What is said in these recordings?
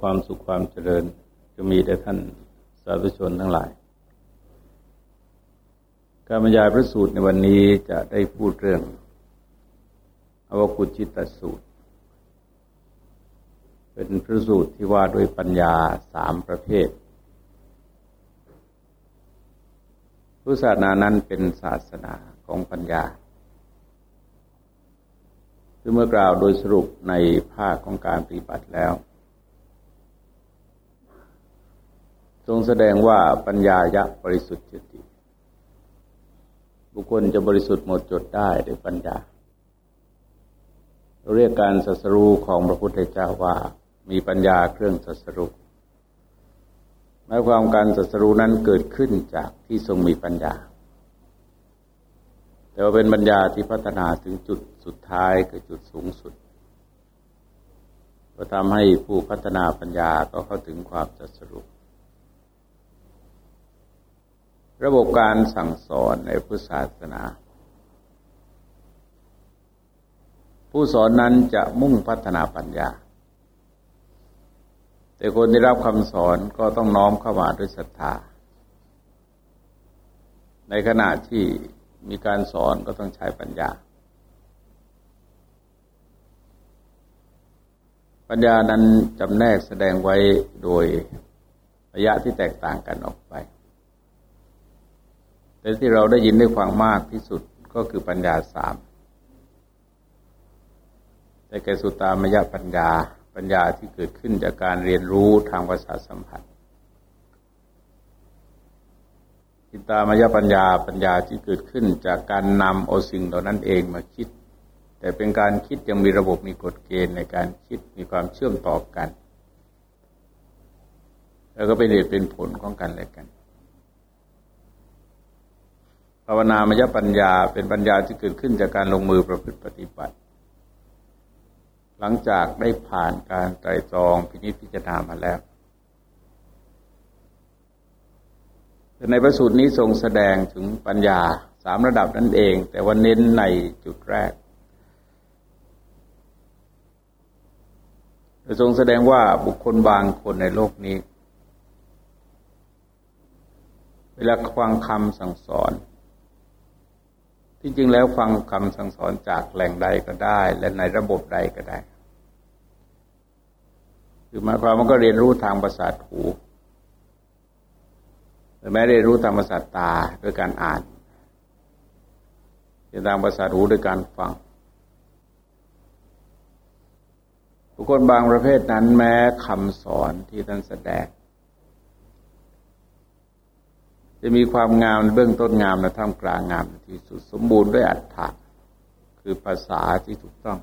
ความสุขความเจริญจะมีแด่ท่านสาธุชนทั้งหลาย การบรรยายพระสูตรในวันนี้จะได้พูดเรื่อง อวกุจิตสูตร เป็นพระสูตรที่ว่าด้วยปัญญาสามประเภทพุทธศาสนานั้นเป็นศาสนาของปัญญาซึ่งเมื่อกล่าวโดยสรุปในภาคของการปฏิบัติแล้ว ทรงแสดงว่าปัญญายะบริสุทธิ์จิตบุคคลจะบริสุทธิ์หมดจดได้ด้วยปัญญาเราเรียกการสัสรูของพระพุทธเจ้าว่ามีปัญญาเครื่องสัสรูหมายความการสัสรูนั้นเกิดขึ้นจากที่ทรงมีปัญญา แต่ว่าเป็นปัญญาที่พัฒนาถึงจุดสุดท้ายคือจุดสูงสุด ก็ทำให้ผู้พัฒนาปัญญาก็เข้าถึงความสัสรุ ระบบการสั่งสอนในพุทธศาสนา ผู้สอนนั้นจะมุ่งพัฒนาปัญญา แต่คนที่รับคำสอนก็ต้องน้อมเข้ามาด้วยศรัทธา ในขณะที่มีการสอนก็ต้องใช้ปัญญา ปัญญานั้นจำแนกแสดงไว้โดยระยะที่แตกต่างกันออกไป แต่ที่เราได้ยินได้ฟังมากที่สุดก็คือปัญญาสามแต่แกสุตามยปัญญาปัญญาที่เกิดขึ้นจากการเรียนรู้ทางภาษาสัมผัสจิตามยปัญญาปัญญาที่เกิดขึ้นจากการนำเอาสิ่งเหล่านั้นเองมาคิด แต่เป็นการคิดยังมีระบบมีกฎเกณฑ์ในการคิดมีความเชื่อมต่อกัน แล้วก็เป็นเหตุเป็นผลของกันและกัน ภาวนามยปัญญาเป็นปัญญาที่เกิดขึ้นจากการลงมือประพฤติปฏิบัติ หลังจากได้ผ่านการไตรตรองพินิจพิจารณามาแล้วในพระสูตรนี้ทรงแสดงถึงปัญญาสามระดับนั่นเอง แต่ว่าเน้นในจุดแรกทรงแสดงว่าบุคคลบางคนในโลกนี้ เวลาฟังคำสั่งสอน จริงๆแล้วฟังคำสั่งสอนจากแหล่งใดก็ได้ และในระบบใดก็ได้ คือหมายความว่าก็เรียนรู้ทางประสาทหูแต่แม้ได้รู้ทางประสาทตาด้วยการอ่านเรียนทางประสาทหูด้วยการฟังบุคคลบางประเภทนั้นแม้คำสอนที่ท่านแสดง จะมีความงามเบื้องต้นงามและท่ามกลางงามที่สุดสมบูรณ์ด้วยอัตถะคือภาษาที่ถูกต้อง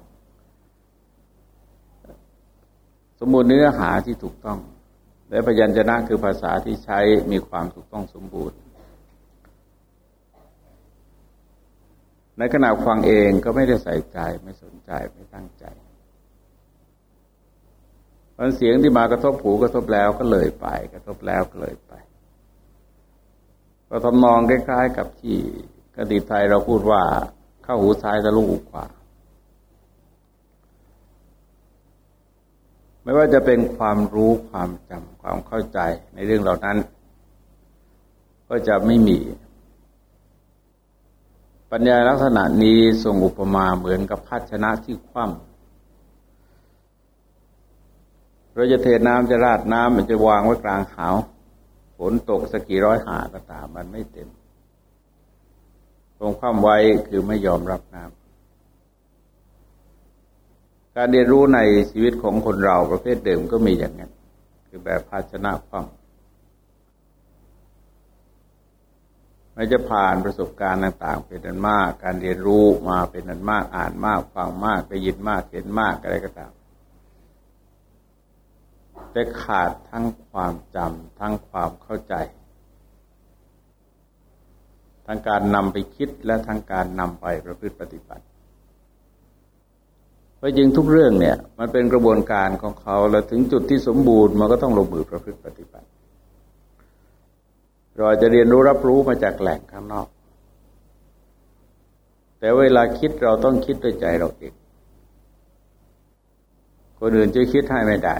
สมบูรณ์เนื้อหาที่ถูกต้อง และพยัญชนะคือภาษาที่ใช้มีความถูกต้องสมบูรณ์ ในขณะฟังเองก็ไม่ได้ใส่ใจไม่สนใจไม่ตั้งใจมันเสียงที่มากระทบหูกระทบแล้วก็เลยไป กระทบแล้วก็เลยไป ก็ทำนองคล้ายๆ กับที่กติไทยเราพูดว่าเข้าหูซ้ายทะลุหูขวาไม่ว่าจะเป็นความรู้ความจำความเข้าใจในเรื่องเหล่านั้น ก็จะไม่มี ปัญญาลักษณะนี้ทรงอุปมาเหมือนกับภาชนะที่คว่ำเราจะเทน้ำจะราดน้ำมันจะวางไว้กลางหาว นตกสักกี่ร้อยหาก็ตาม มันไม่เต็มตรงความไว้คือไม่ยอมรับน้ำการเรียนรู้ในชีวิตของคนเราประเภทเดิมก็มีอย่างนั้น คือแบบภาชนะความไม่จะผ่านประสบการณ์ต่าง ๆ เป็นนันมาก การเรียนรู้มาเป็นนันมาก อ่านมาก ฟังมากได้ยินมาก เห็นมากอะไรก็ตาม แต่ขาดทั้งความจำทั้งความเข้าใจ ทั้งการนำไปคิดและทั้งการนำไปประพฤติปฏิบัติเพราะจริงทุกเรื่องเนี่ย มันเป็นกระบวนการของเขาแล้วถึงจุดที่สมบูรณ์มันก็ต้องลงมือประพฤติปฏิบัติ เราจะเรียนรู้รับรู้มาจากแหล่งข้างนอก แต่เวลาคิดเราต้องคิดด้วยใจเราเองคนอื่นจะคิดให้ไม่ได้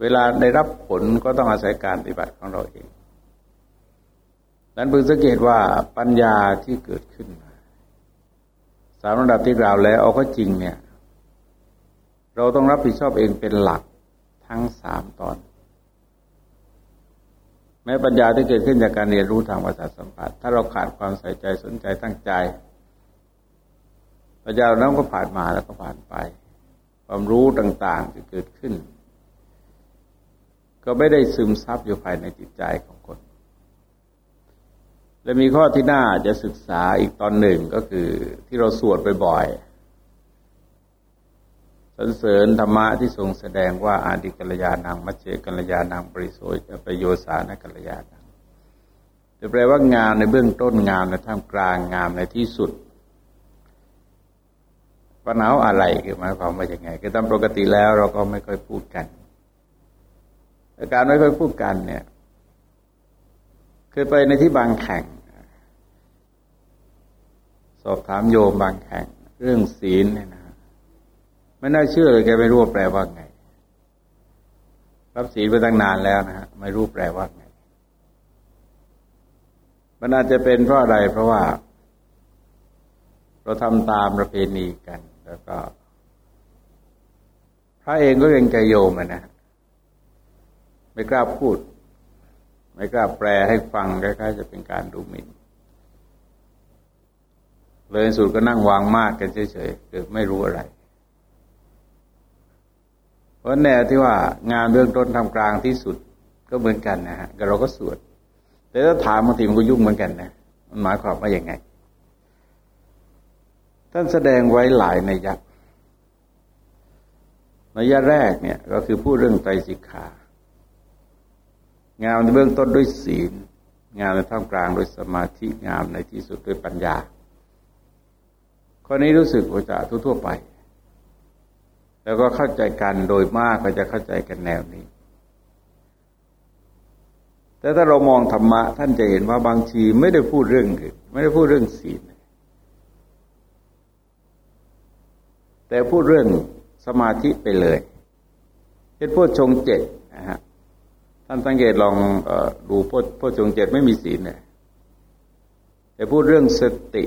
เวลาได้รับผลก็ต้องอาศัยการปฏิบัติของเราเอง นั้นพึงสังเกตว่าปัญญาที่เกิดขึ้น สามระดับที่กล่าวแล้วเอาก็จริงเนี่ย เราต้องรับผิดชอบเองเป็นหลักทั้งสามตอน แม้ปัญญาที่เกิดขึ้นจากการเรียนรู้ทางภาษาสัมผัส ถ้าเราขาดความใส่ใจสนใจตั้งใจ ปัญญานั้นก็ผ่านมาแล้วก็ผ่านไป ความรู้ต่าง ๆ ที่เกิดขึ้น ก็ไม่ได้ซึมซับอยู่ภายในจิตใจของคน และมีข้อที่น่าจะศึกษาอีกตอนหนึ่งก็คือที่เราสวดบ่อยๆสรรเสริญธรรมะที่ทรงแสดงว่าอาดิกัลยาณังมัจเจกัลยาณังปริโสประโยสานกัลยาณังจะแปลว่างามในเบื้องต้นงามในท่ามกลางงามในที่สุดปัญหาอะไรคือหมายความว่าอย่างไง คือตามปกติแล้วเราก็ไม่ค่อยพูดกัน การไม่ค่อยพูดกันเนี่ย เคยไปในที่บางแข่ง สอบถามโยมบางแข่ง เรื่องศีลเนี่ยนะไม่น่าเชื่อเลยแกไม่รู้แปลว่าไง รับศีลไปตั้งนานแล้วนะฮะไม่รู้แปลว่าไง มันอาจจะเป็นเพราะอะไรเพราะว่า เราทำตามประเพณีกัน แล้วก็ พระเองก็เรงใจโยมนะ ไม่กล้าพูด ไม่กล้าแปลให้ฟังคล้ายๆจะเป็นการดูหมิ่นเลยสุดก็นั่งวางมากกันเฉยๆคือไม่รู้อะไร เพราะแนวที่ว่างานเบื้องต้นทำกลางที่สุดก็เหมือนกันนะฮะเราก็สวด แต่ถ้าถามบางทีมันก็ยุ่งเหมือนกันนะ มันหมายความว่าอย่างไง ท่านแสดงไว้หลายในยักษ์ในยะแรกเนี่ย ก็คือพูดเรื่องไตรสิกขา งามในเบื้องต้นด้วยศีล งามในท่ามกลางด้วยสมาธิงามในที่สุดด้วยปัญญาข้อนี้รู้สึกว่าจะทั่วไป แล้วก็เข้าใจกันโดยมากก็จะเข้าใจกันแนวนี้ แต่ถ้าเรามองธรรมะ ท่านจะเห็นว่าบางทีไม่ได้พูดเรื่องอื่นไม่ได้พูดเรื่องศีล แต่พูดเรื่องสมาธิไปเลยเช่นพูดชงเจ็ดนะฮะ ท่านสังเกตลองอดูพูดพูดชงเจ็ดไม่มีศีลเลยแต่พูดเรื่องสติ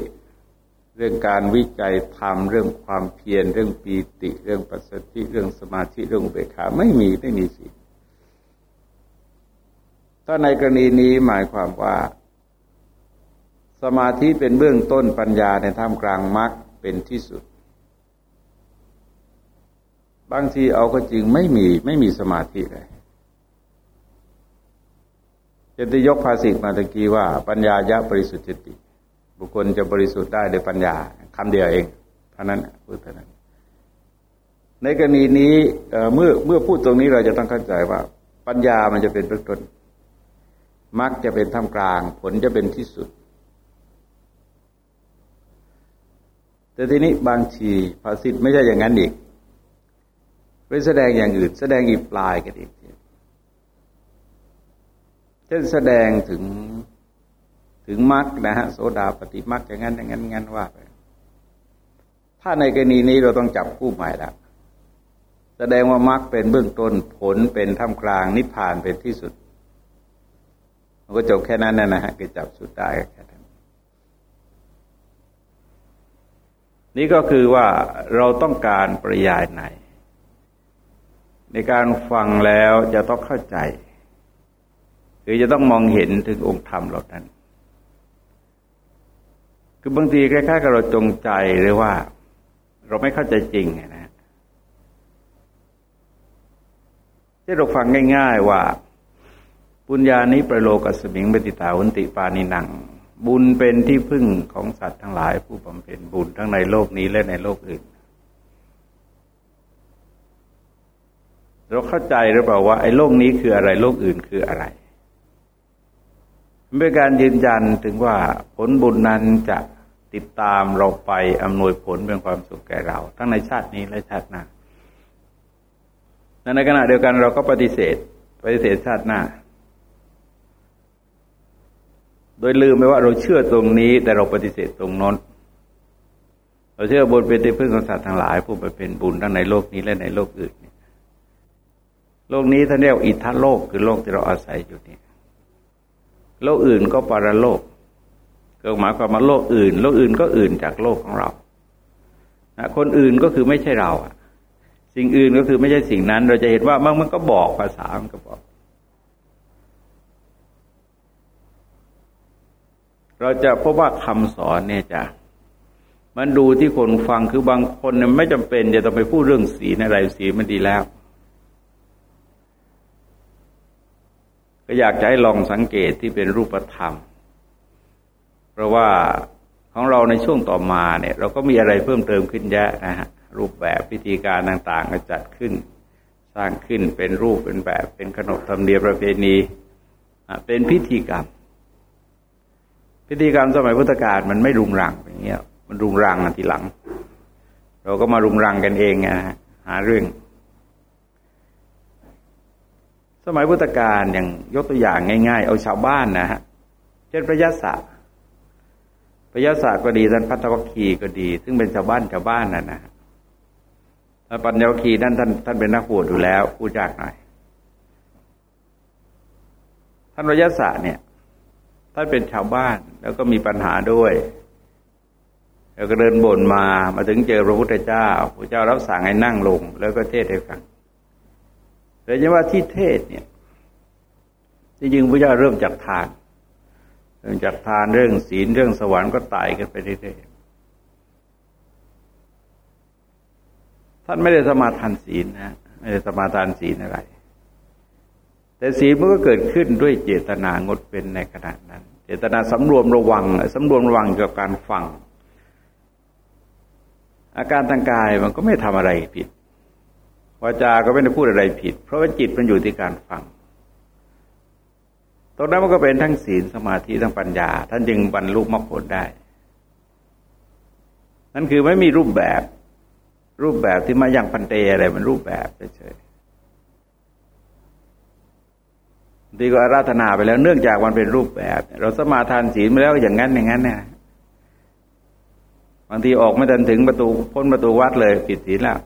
เรื่องการวิจัยธรรมเรื่องความเพียรเรื่องปีติ เรื่องปัสสติเรื่องสมาธิเรื่องเบคาไม่มีไม่มีศีลถ้าในกรณีนี้หมายความว่า สมาธิเป็นเบื้องต้นปัญญาในท่ามกลางมรรคเป็นที่สุด บางทีเอาก็จริงไม่มีไม่มีสมาธิเลย จะยกภาษิตมาตะกี้ว่าปัญญายะบริสุทธิ์จิตบุคคลจะบริสุทธิ์ได้โดยปัญญาคำเดียวเองเท่านั้นพูดเท่านั้น ในกรณีนี้เมื่อเมื่อพูดตรงนี้เราจะต้องเข้าใจว่า ปัญญามันจะเป็นเบื้องต้นมักจะเป็นท่ามกลาง ผลจะเป็นที่สุด แต่ทีนี้บางทีภาษิตไม่ใช่อย่างนั้นอีกไปแสดงอย่างอื่น แสดงอีกปลายกันอีก ช่นแสดงถึงถึงมรรคนะฮะโสดาปฏิมรรคอย่างนั้นอย่างนั้นงั้นว่าไปถ้าในกรณีนี้เราต้องจับคู่ใหม่ละแสดงว่ามรรคเป็นเบื้องต้นผลเป็นท่ามกลางนิพพานเป็นที่สุด มันก็จบแค่นั้นนะฮะก็จับสุดได้แค่นั้นนี่ก็คือว่าเราต้องการปริยายไหน ในการฟังแล้วจะต้องเข้าใจ คือจะต้องมองเห็นถึงองค์ธรรมเหล่านั้น คือบางทีคล้ายๆกับเราจงใจหรือว่า เราไม่เข้าใจจริงนะที่เราฟังง่าย ๆ ว่า ปุญญานี้ประโลกสมิงปฏิตาวันติปานินัง บุญเป็นที่พึ่งของสัตว์ทั้งหลาย ผู้บำเพ็ญบุญทั้งในโลกนี้และในโลกอื่นเราเข้าใจหรือเปล่าว่าไอ้โลกนี้คืออะไร โลกอื่นคืออะไร เป็นการยืนยันถึงว่าผลบุญนั้นจะติดตามเราไปอำนวยผลเป็นความสุขแก่เรา ทั้งในชาตินี้และชาติหน้าในขณะเดียวกันเราก็ปฏิเสธ ปฏิเสธชาติหน้า โดยลืมไปว่าเราเชื่อตรงนี้ แต่เราปฏิเสธตรงน้นเราเชื่อบุญเป็นที่พึ่งของสัตว์ทั้งหลายผู้ไปเป็นบุญทั้งในโลกนี้และในโลกอื่นโลกนี้ท่านเรียกอิทธโลกคือโลกที่เราอาศัยอยู่นี่ โลกอื่นก็ปรโลกก็หมายความว่าโลกอื่น โลกอื่นก็อื่นจากโลกของเรานะคนอื่นก็คือไม่ใช่เราสิ่งอื่นก็คือไม่ใช่สิ่งนั้น เราจะเห็นว่ามันมันก็บอกภาษามันก็บอก เราจะพบว่าคำสอนเนี่ยจะมันดูที่คนฟังคือบางคนเนี่ยไม่จำเป็นจะต้องไปพูดเรื่องสีอะไรสีมันดีแล้ว อยากจะให้ลองสังเกตที่เป็นรูปธรรม เพราะว่าของเราในช่วงต่อมาเนี่ย เราก็มีอะไรเพิ่มเติมขึ้นเยอะนะฮะรูปแบบพิธีการต่างๆก็จัดขึ้น สร้างขึ้นเป็นรูปเป็นแบบ เป็นขนบธรรมเนียมประเพณีเป็นพิธีกรรม พิธีกรรมสมัยพุทธกาลมันไม่รุงรังอย่างเงี้ย มันรุงรังทีหลัง เราก็มารุงรังกันเองนะฮะหาเรื่อง สมัยพุทธกาลอย่างยกตัวอย่างง่าย ๆ เอาชาวบ้านนะฮะเช่นพระยศพระยศก็ดีท่านพัทวคีก็ดี ซึ่งเป็นชาวบ้านชาวบ้านนะนะท่านปัญญวคีนั่นท่านท่านเป็นนักบวชอยู่แล้วพูดยากหน่อยท่านพระยศเนี่ยท่านเป็นชาวบ้านแล้วก็มีปัญหาด้วยแล้วก็เดินบ่นมามาถึงเจอพระพุทธเจ้าพระเจ้ารับสั่งให้นั่งลง แล้วก็เทศให้ฟัง แต่ยังว่าที่เทศเนี่ยจริงๆพระเจ้าเริ่มจากทาน เริ่มจากทานเรื่องศีลเรื่องสวรรค์ก็ไต่กันไปเรื่อยๆท่านไม่ได้สมาทานศีลนะ ไม่ได้สมาทานศีลอะไร แต่ศีลมันก็เกิดขึ้นด้วยเจตนางดเป็นในขณะนั้น เจตนาสำรวมระวังสำรวมระวังเกี่ยวกับการฟัง อาการทางกายมันก็ไม่ทำอะไรผิด วาจาก็ไม่ได้พูดอะไรผิด เพราะว่าจิตมันอยู่ที่การฟัง ตรงนั้นมันก็เป็นทั้งศีลสมาธิทั้งปัญญา ท่านจึงบรรลุมรรคผลได้ นั่นคือไม่มีรูปแบบ รูปแบบที่มาอย่างพันเตอะไรมันรูปแบบเฉยๆดีก็อาราธนาไปแล้ว เนื่องจากมันเป็นรูปแบบ เราสมาทานศีลมาแล้วอย่างนั้นอย่างนั้นเนี่ยบางทีออกไม่ทันถึงประตูพ้นประตูวัดเลยผิดศีลแล้ว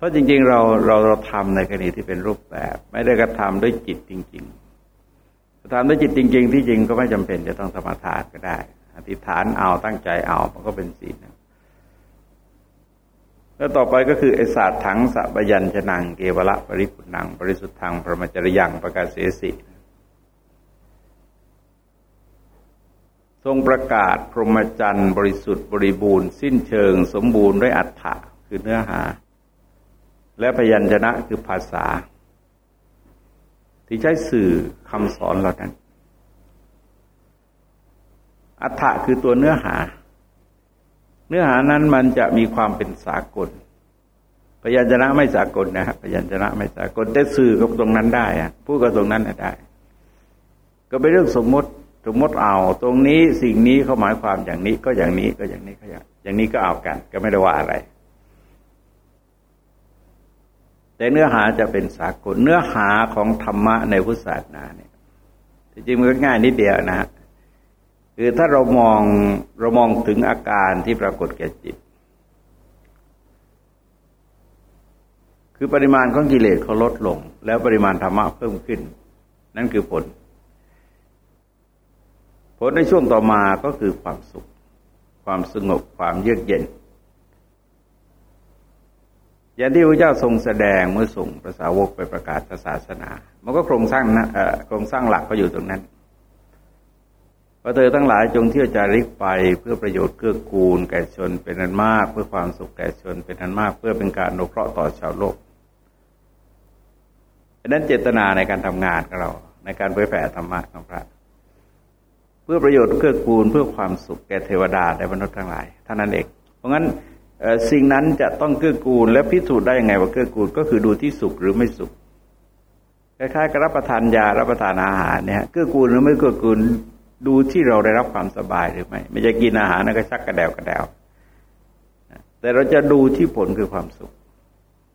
เพราะจริง ๆ เราเราเราทำในกรณีที่เป็นรูปแบบ ไม่ได้กระทำด้วยจิตจริงๆกระทำด้วยจิตจริง ๆ ที่จริงก็ไม่จำเป็นจะต้องสมาทานก็ได้ อธิษฐานเอาตั้งใจเอามันก็เป็นศีลแล้วต่อไปก็คือไอศาสตร์ถังสัพยัญชนะเกวละปริปุนังบริสุทธัง ประมจริยังประกาศเสสิทรงประกาศพรหมจรรย์บริสุทธิ์บริบูรณ์ สิ้นเชิง สมบูรณ์ด้วยอัฏฐะคือเนื้อหา และพยัญชนะคือภาษา ที่ใช้สื่อคำสอนเหล่านั้น อัฏฐะคือตัวเนื้อหา เนื้อหานั้นมันจะมีความเป็นสากล พยัญชนะไม่สากลนะครับพยัญชนะไม่สากลแต่สื่อกับตรงนั้นได้อะพูดกับตรงนั้นได้ ก็เป็นเรื่องสมมติสมมติเอา ตรงนี้สิ่งนี้เขาหมายความอย่างนี้ก็อย่างนี้ก็อย่างนี้ก็อย่างอย่างนี้ก็เอากัน ก็ไม่ได้ว่าอะไร แต่เนื้อหาจะเป็นสากล เนื้อหาของธรรมะในพุทธศาสนาเนี่ยจริงๆมันก็ง่ายนิดเดียวนะคือถ้าเรามองเรามองถึงอาการที่ปรากฏแก่จิต คือปริมาณของกิเลสเขาลดลง แล้วปริมาณธรรมะเพิ่มขึ้น นั่นคือผล ผลในช่วงต่อมาก็คือความสุข ความสงบความเยือกเย็น อย่างที่พระเจ้าทรงแสดงเมื่อส่งภาษาวกไปประกาศศาสนา มันก็โครงสร้างนะโครงสร้างหลักก็อยู่ตรงนั้นพระเธอทั้งหลายจงเที่ยวจาริกไปเพื่อประโยชน์เกื้อกูลแก่ชนเป็นอันมาก เพื่อความสุขแก่ชนเป็นอันมาก เพื่อเป็นการอนุเคราะห์ต่อชาวโลกดังนั้นเจตนาในการทำงานของเรา ในการเผยแผ่ธรรมะของพระเพื่อประโยชน์เกื้อกูลเพื่อความสุขแก่เทวดาและมนุษย์ทั้งหลายเท่านั้นเอง เพราะงั้น สิ่งนั้นจะต้องเกื้อกูล และพิสูจน์ได้ยังไงว่าเกื้อกูล ก็คือดูที่สุขหรือไม่สุขคล้ายๆกับรับประทานยารับประทานอาหารเนี่ยเกื้อกูลหรือไม่เกื้อกูลดูที่เราได้รับความสบายหรือไม่ไม่จะกินอาหารนั่นก็ชักกระเดวกระเดวแต่เราจะดูที่ผลคือความสุข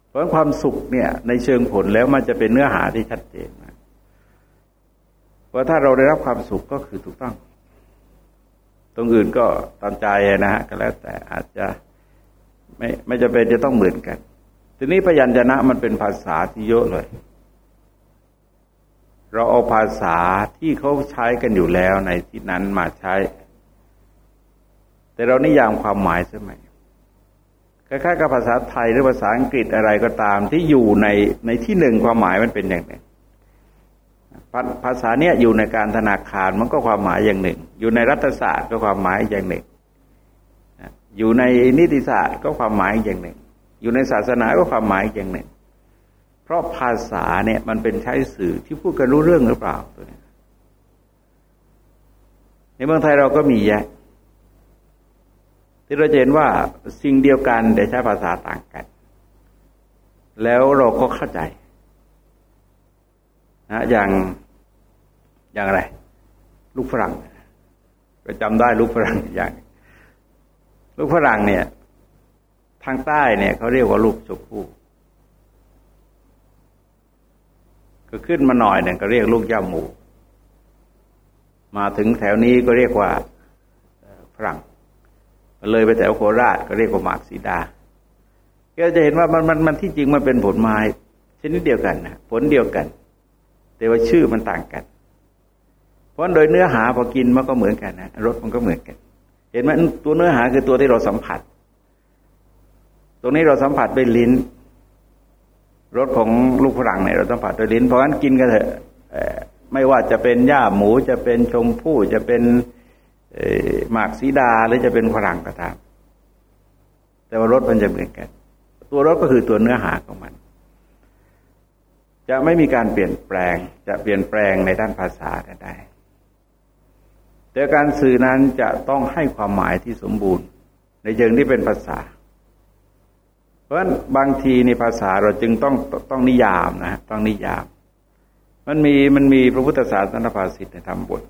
เพราะความสุขเนี่ย ในเชิงผลแล้วมันจะเป็นเนื้อหาที่ชัดเจนว่าะถ้าเราได้รับความสุขก็คือถูกต้อง ตรงอื่นก็ตามใจนะฮะก็แล้วแต่อาจจะ ไม่ไม่จะเป็นจะต้องเหมือนกัน ทีนี้พยัญชนะมันเป็นภาษาที่เยอะเลย เราเอาภาษาที่เขาใช้กันอยู่แล้วในที่นั้นมาใช้ แต่เรานิยามความหมายใช่ไหมคล้ายๆกับภาษาไทยหรือภาษาอังกฤษอะไรก็ตามที่อยู่ในในที่หนึ่งความหมายมันเป็นอย่างหนึ่งภาษาเนี้ยอยู่ในการธนาคารมันก็ความหมายอย่างหนึ่ง อยู่ในรัฐศาสตร์ก็ความหมายอย่างหนึ่ง อยู่ในนิติศาสตร์ก็ความหมายอย่างหนึ่ง อยู่ในศาสนาก็ความหมายอย่างหนึ่ง เพราะภาษาเนี่ยมันเป็นใช้สื่อที่พูดกันรู้เรื่องหรือเปล่าตัวนี้ในเมืองไทยเราก็มีแยะ ที่เราเห็นว่าสิ่งเดียวกันแต่ใช้ภาษาต่างกัน แล้วเราก็เข้าใจนะอย่างอย่างไร ลูกฝรั่งก็จำได้ลูกฝรั่งอย่าง ลูกฝรั่งเนี่ย ทางใต้เนี่ยเขาเรียกว่าลูกชมพู่ก็ขึ้นมาหน่อยหนึ่งก็เรียกลูกย่าหมู มาถึงแถวนี้ก็เรียกว่าฝรั่งเลยไปแถวโคราชก็เรียกว่าหมากสีดาก็จะเห็นว่ามันมันมันที่จริงมันเป็นผลไม้ชนิดเดียวกันนะผลเดียวกัน แต่ว่าชื่อมันต่างกัน เพราะโดยเนื้อหาพอกินมันก็เหมือนกันนะรสมันก็เหมือนกัน เห็นไหมตัวเนื้อหาคือตัวที่เราสัมผัส ตรงนี้เราสัมผัสด้วยลิ้นรสของลูกฝรั่งเนี่ยเราสัมผัสด้วยลิ้น เพราะฉะนั้นกินกันเถอะไม่ว่าจะเป็นหญ้าหมูจะเป็นชมพู่จะเป็นหมากสีดาหรือจะเป็นฝรั่งก็ตามแต่ว่ารสมันจะเหมือนกัน ตัวรสก็คือตัวเนื้อหาของมัน จะไม่มีการเปลี่ยนแปลง จะเปลี่ยนแปลงในด้านภาษาได้ แต่การสื่อนั้นจะต้องให้ความหมายที่สมบูรณ์ ในเชิงที่เป็นภาษา เพราะฉะนั้นบางทีในภาษาเราจึงต้องต้องนิยามนะต้องนิยาม มันมีมันมีพระพุทธศาสนาภาษิตในธรรมบท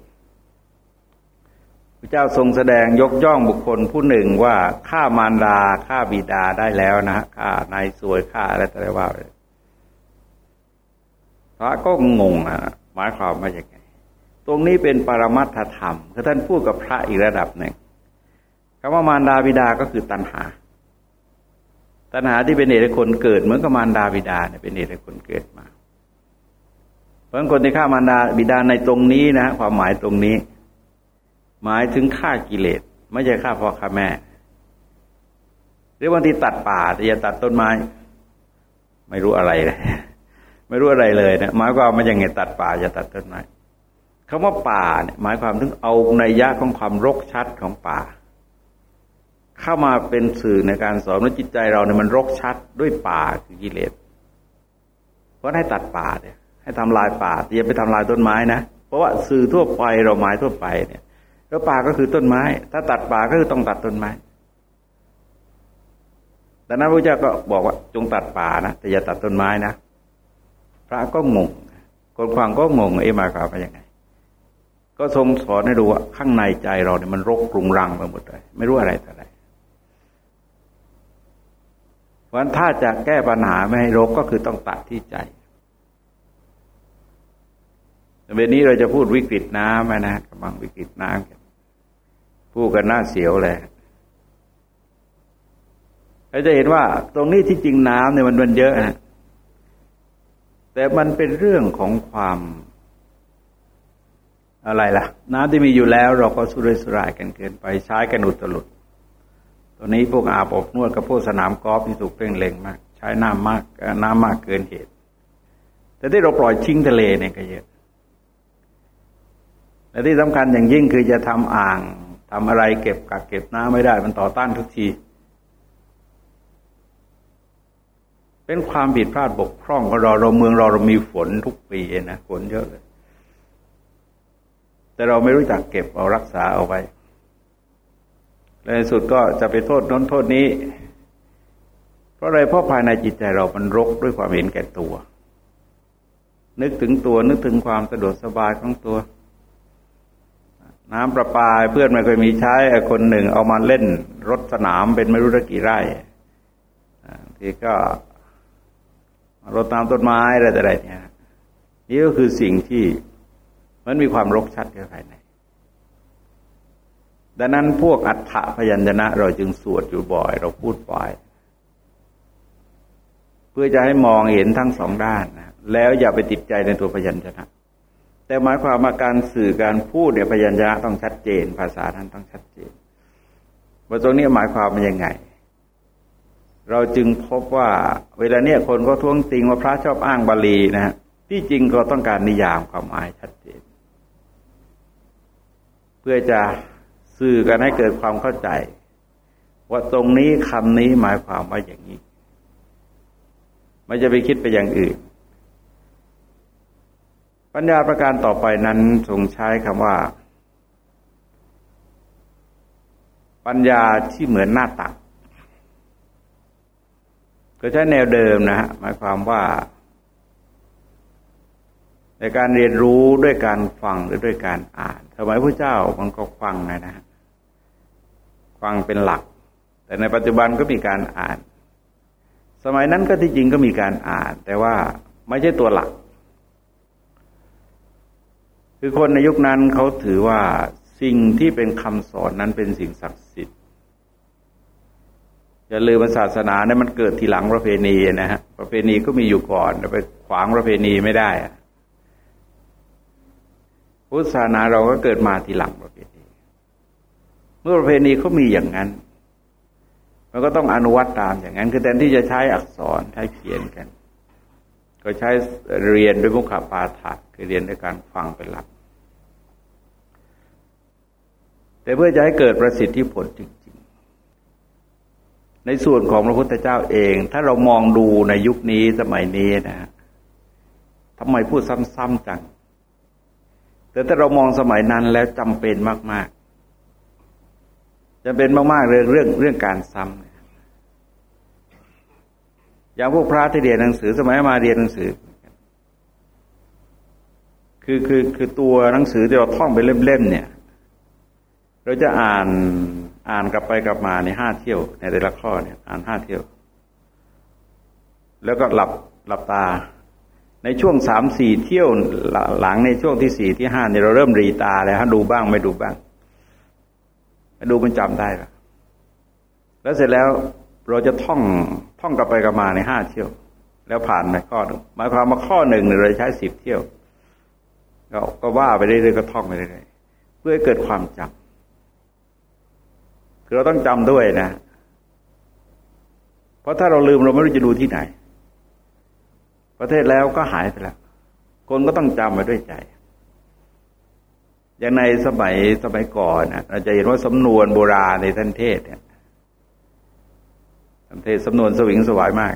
พระเจ้าทรงแสดงยกย่องบุคคลผู้หนึ่งว่าฆ่ามารดาฆ่าบิดาได้แล้วนะฆ่านายสวยฆ่าอะไรต่ออะไรว่าพระก็งงอะหมายความว่าอย่างไง ตรงนี้เป็นปรมัตถธรรมคือท่านพูดกับพระอีกระดับหนึ่งคำว่ามารดาบิดาก็คือตัณหา ตัณหาที่เป็นเหตุให้คนเกิด เหมือนกับมารดาบิดาเนี่ยเป็นเหตุให้คนเกิดมาเพราะคนที่ฆ่ามารดาบิดาในตรงนี้นะความหมายตรงนี้ หมายถึงฆ่ากิเลสไม่ใช่ฆ่าพ่อฆ่าแม่ หรือบางทีตัดป่าแต่อย่าตัดต้นไม้ ไม่รู้อะไรเลยไม่รู้อะไรเลยนะหมายความมันยังไงตัดป่าอย่าตัดต้นไม้ คำว่าป่าเนี่ยหมายความถึงเอาในยะของความรกชัดของป่า เข้ามาเป็นสื่อในการสอนว่าจิตใจเราเนี่ยมันรกชัดด้วยป่าคือกิเลสเพราะให้ตัดป่าเนี่ย ให้ทำลายป่าอย่าไปทำลายต้นไม้นะเพราะว่าสื่อทั่วไปเราหมายทั่วไปเนี่ย แล้วป่าก็คือต้นไม้ ถ้าตัดป่าก็คือต้องตัดต้นไม้ดังนั้นพระเจ้าก็บอกว่าจงตัดป่านะแต่อย่าตัดต้นไม้นะพระก็งงคนฟังก็งงเอ๊ะมาข่าวไปยังไง ก็ทรงสอนให้ดูว่าข้างในใจเราเนี่ยมันรกกรุงรังไปหมดเลยไม่รู้อะไรแต่อะไรเพราะฉะนั้นถ้าจะแก้ปัญหาไม่ให้รกก็คือต้องตัดที่ใจเวนนี้เราจะพูดวิกฤตน้ำนะกำลังวิกฤตน้ำพูดกันหน้าเสียวเลยเราจะเห็นว่า ตรงนี้ที่จริงน้ำเนี่ยมันมันเยอะนะแต่มันเป็นเรื่องของความ อะไรล่ะ น้ำที่มีอยู่แล้วเราก็สุรสุรายกันเกินไปใช้กันอุตลุดตัวนี้พวกอาบอบนวดกับพวกสนามกอล์ฟนี่ถูกเพ่งเล็งมาก ใช้น้ำมากน้ำมากเกินเหตุ แต่ที่เราปล่อยทิ้งทะเลเนี่ยก็เยอะและที่สำคัญอย่างยิ่งคือจะทำอ่างทำอะไรเก็บกักเก็บน้ำไม่ได้ มันต่อต้านทุกที เป็นความผิดพลาดบกพร่องของเราเราเมืองเราเรามีฝนทุกปีนะฝนเยอะเลย แต่เราไม่รู้จักเก็บเอารักษาเอาไว้ในสุดก็จะไปโทษน้นโทษนี้ เพราะอะไรเพราะภายในจิตใจเรามันรกด้วยความเห็นแก่ตัว นึกถึงตัวนึกถึงความสะดวกสบายของตัว น้ำประปาเพื่อนไม่เคยมีใช้คนหนึ่งเอามาเล่น รถสนามเป็นไม่รู้กี่ไร่ที่ก็รถตามต้นไม้อะไรแต่ไรเนี่ยนี่ก็คือสิ่งที่ มันมีความรกชัดอยู่ภายใน ดังนั้นพวกอัฏฐพยัญชนะ เราจึงสวดอยู่บ่อย เราพูดบ่อย เพื่อจะให้มองเห็นทั้งสองด้านนะแล้วอย่าไปติดใจในตัวพยัญชนะ แต่หมายความว่าการสื่อการพูดเนี่ยพยัญชนะต้องชัดเจน ภาษาท่านต้องชัดเจนว่าตรงนี้หมายความมันยังไง เราจึงพบว่า เวลาเนี้ยคนก็ท้วงติงว่าพระชอบอ้างบาลีนะฮะที่จริงก็ต้องการนิยามความหมายชัดเจน พื่อจะสื่อกันให้เกิดความเข้าใจ ว่าตรงนี้คำนี้หมายความว่าอย่างนี้ ไม่จะไปคิดไปอย่างอื่น ปัญญาประการต่อไปนั้นทรงใช้คำว่า ปัญญาที่เหมือนหน้าตัก ก็ใช้แนวเดิมนะฮะหมายความว่า ในการเรียนรู้ด้วยการฟังหรือด้วยการอ่าน สมัยพระเจ้ามันก็ฟังนะฮะฟังเป็นหลัก แต่ในปัจจุบันก็มีการอ่าน สมัยนั้นก็ที่จริงก็มีการอ่าน แต่ว่าไม่ใช่ตัวหลัก คือคนในยุคนั้นเขาถือว่าสิ่งที่เป็นคำสอนนั้นเป็นสิ่งศักดิ์สิทธิ์อย่าลืมศาสนาเนี่ยมันเกิดทีหลังประเพณีนะฮะประเพณีก็มีอยู่ก่อนไปขวางประเพณีไม่ได้ พุทธศาสนาเราก็เกิดมาทีหลังประเพณีเมื่อประเพณีเขามีอย่างนั้น มันก็ต้องอนุวัตตามอย่างนั้น คือแทนที่จะใช้อักษรใช้เขียนกัน ก็ใช้เรียนด้วยมุขปาฐะคือเรียนด้วยการฟังเป็นหลัก แต่เพื่อจะให้เกิดประสิทธิผลจริงๆ ในส่วนของพระพุทธเจ้าเอง ถ้าเรามองดูในยุคนี้สมัยนี้นะฮะทำไมพูดซ้ำๆจัง แต่ถ้าเรามองสมัยนั้นแล้วจำเป็นมาก ๆจะเป็นมากๆเรื่องเรื่องเรื่องการซ้ำอย่างพวกพระที่เรียนหนังสือสมัยมาเรียนหนังสือ คือคือคือตัวหนังสือที่เราท่องไปเล่มๆเนี่ย เราจะอ่านอ่านกลับไปกลับมาในห้าเที่ยว ในแต่ละข้อเนี่ย อ่านห้าเที่ยว แล้วก็หลับหลับตา ในช่วงสามสี่เที่ยวหลังในช่วงที่สี่ที่ห้าเนี่ยเราเริ่มรีตาแล้วฮะดูบ้างไม่ดูบ้างดูมันจำได้ละแล้วเสร็จแล้วเราจะท่องท่องกลับไปกลับมาในห้าเที่ยว แล้วผ่านไปข้อหนึ่งหมายความว่าข้อหนึ่งเราใช้สิบเที่ยวก็ก็ว่าไปเรื่อยๆก็ท่องไปเรื่อยๆเพื่อเกิดความจำคือเราต้องจำด้วยนะ เพราะถ้าเราลืมเราไม่รู้จะดูที่ไหน ประเทศแล้วก็หายไปแล้ว คนก็ต้องจำมาด้วยใจ อย่างในสมัยสมัยก่อนนะเราจะเห็นว่าสำนวนโบราณในท่านเทศเนี่ยท่านเทศสำนวนสวิงสวายมาก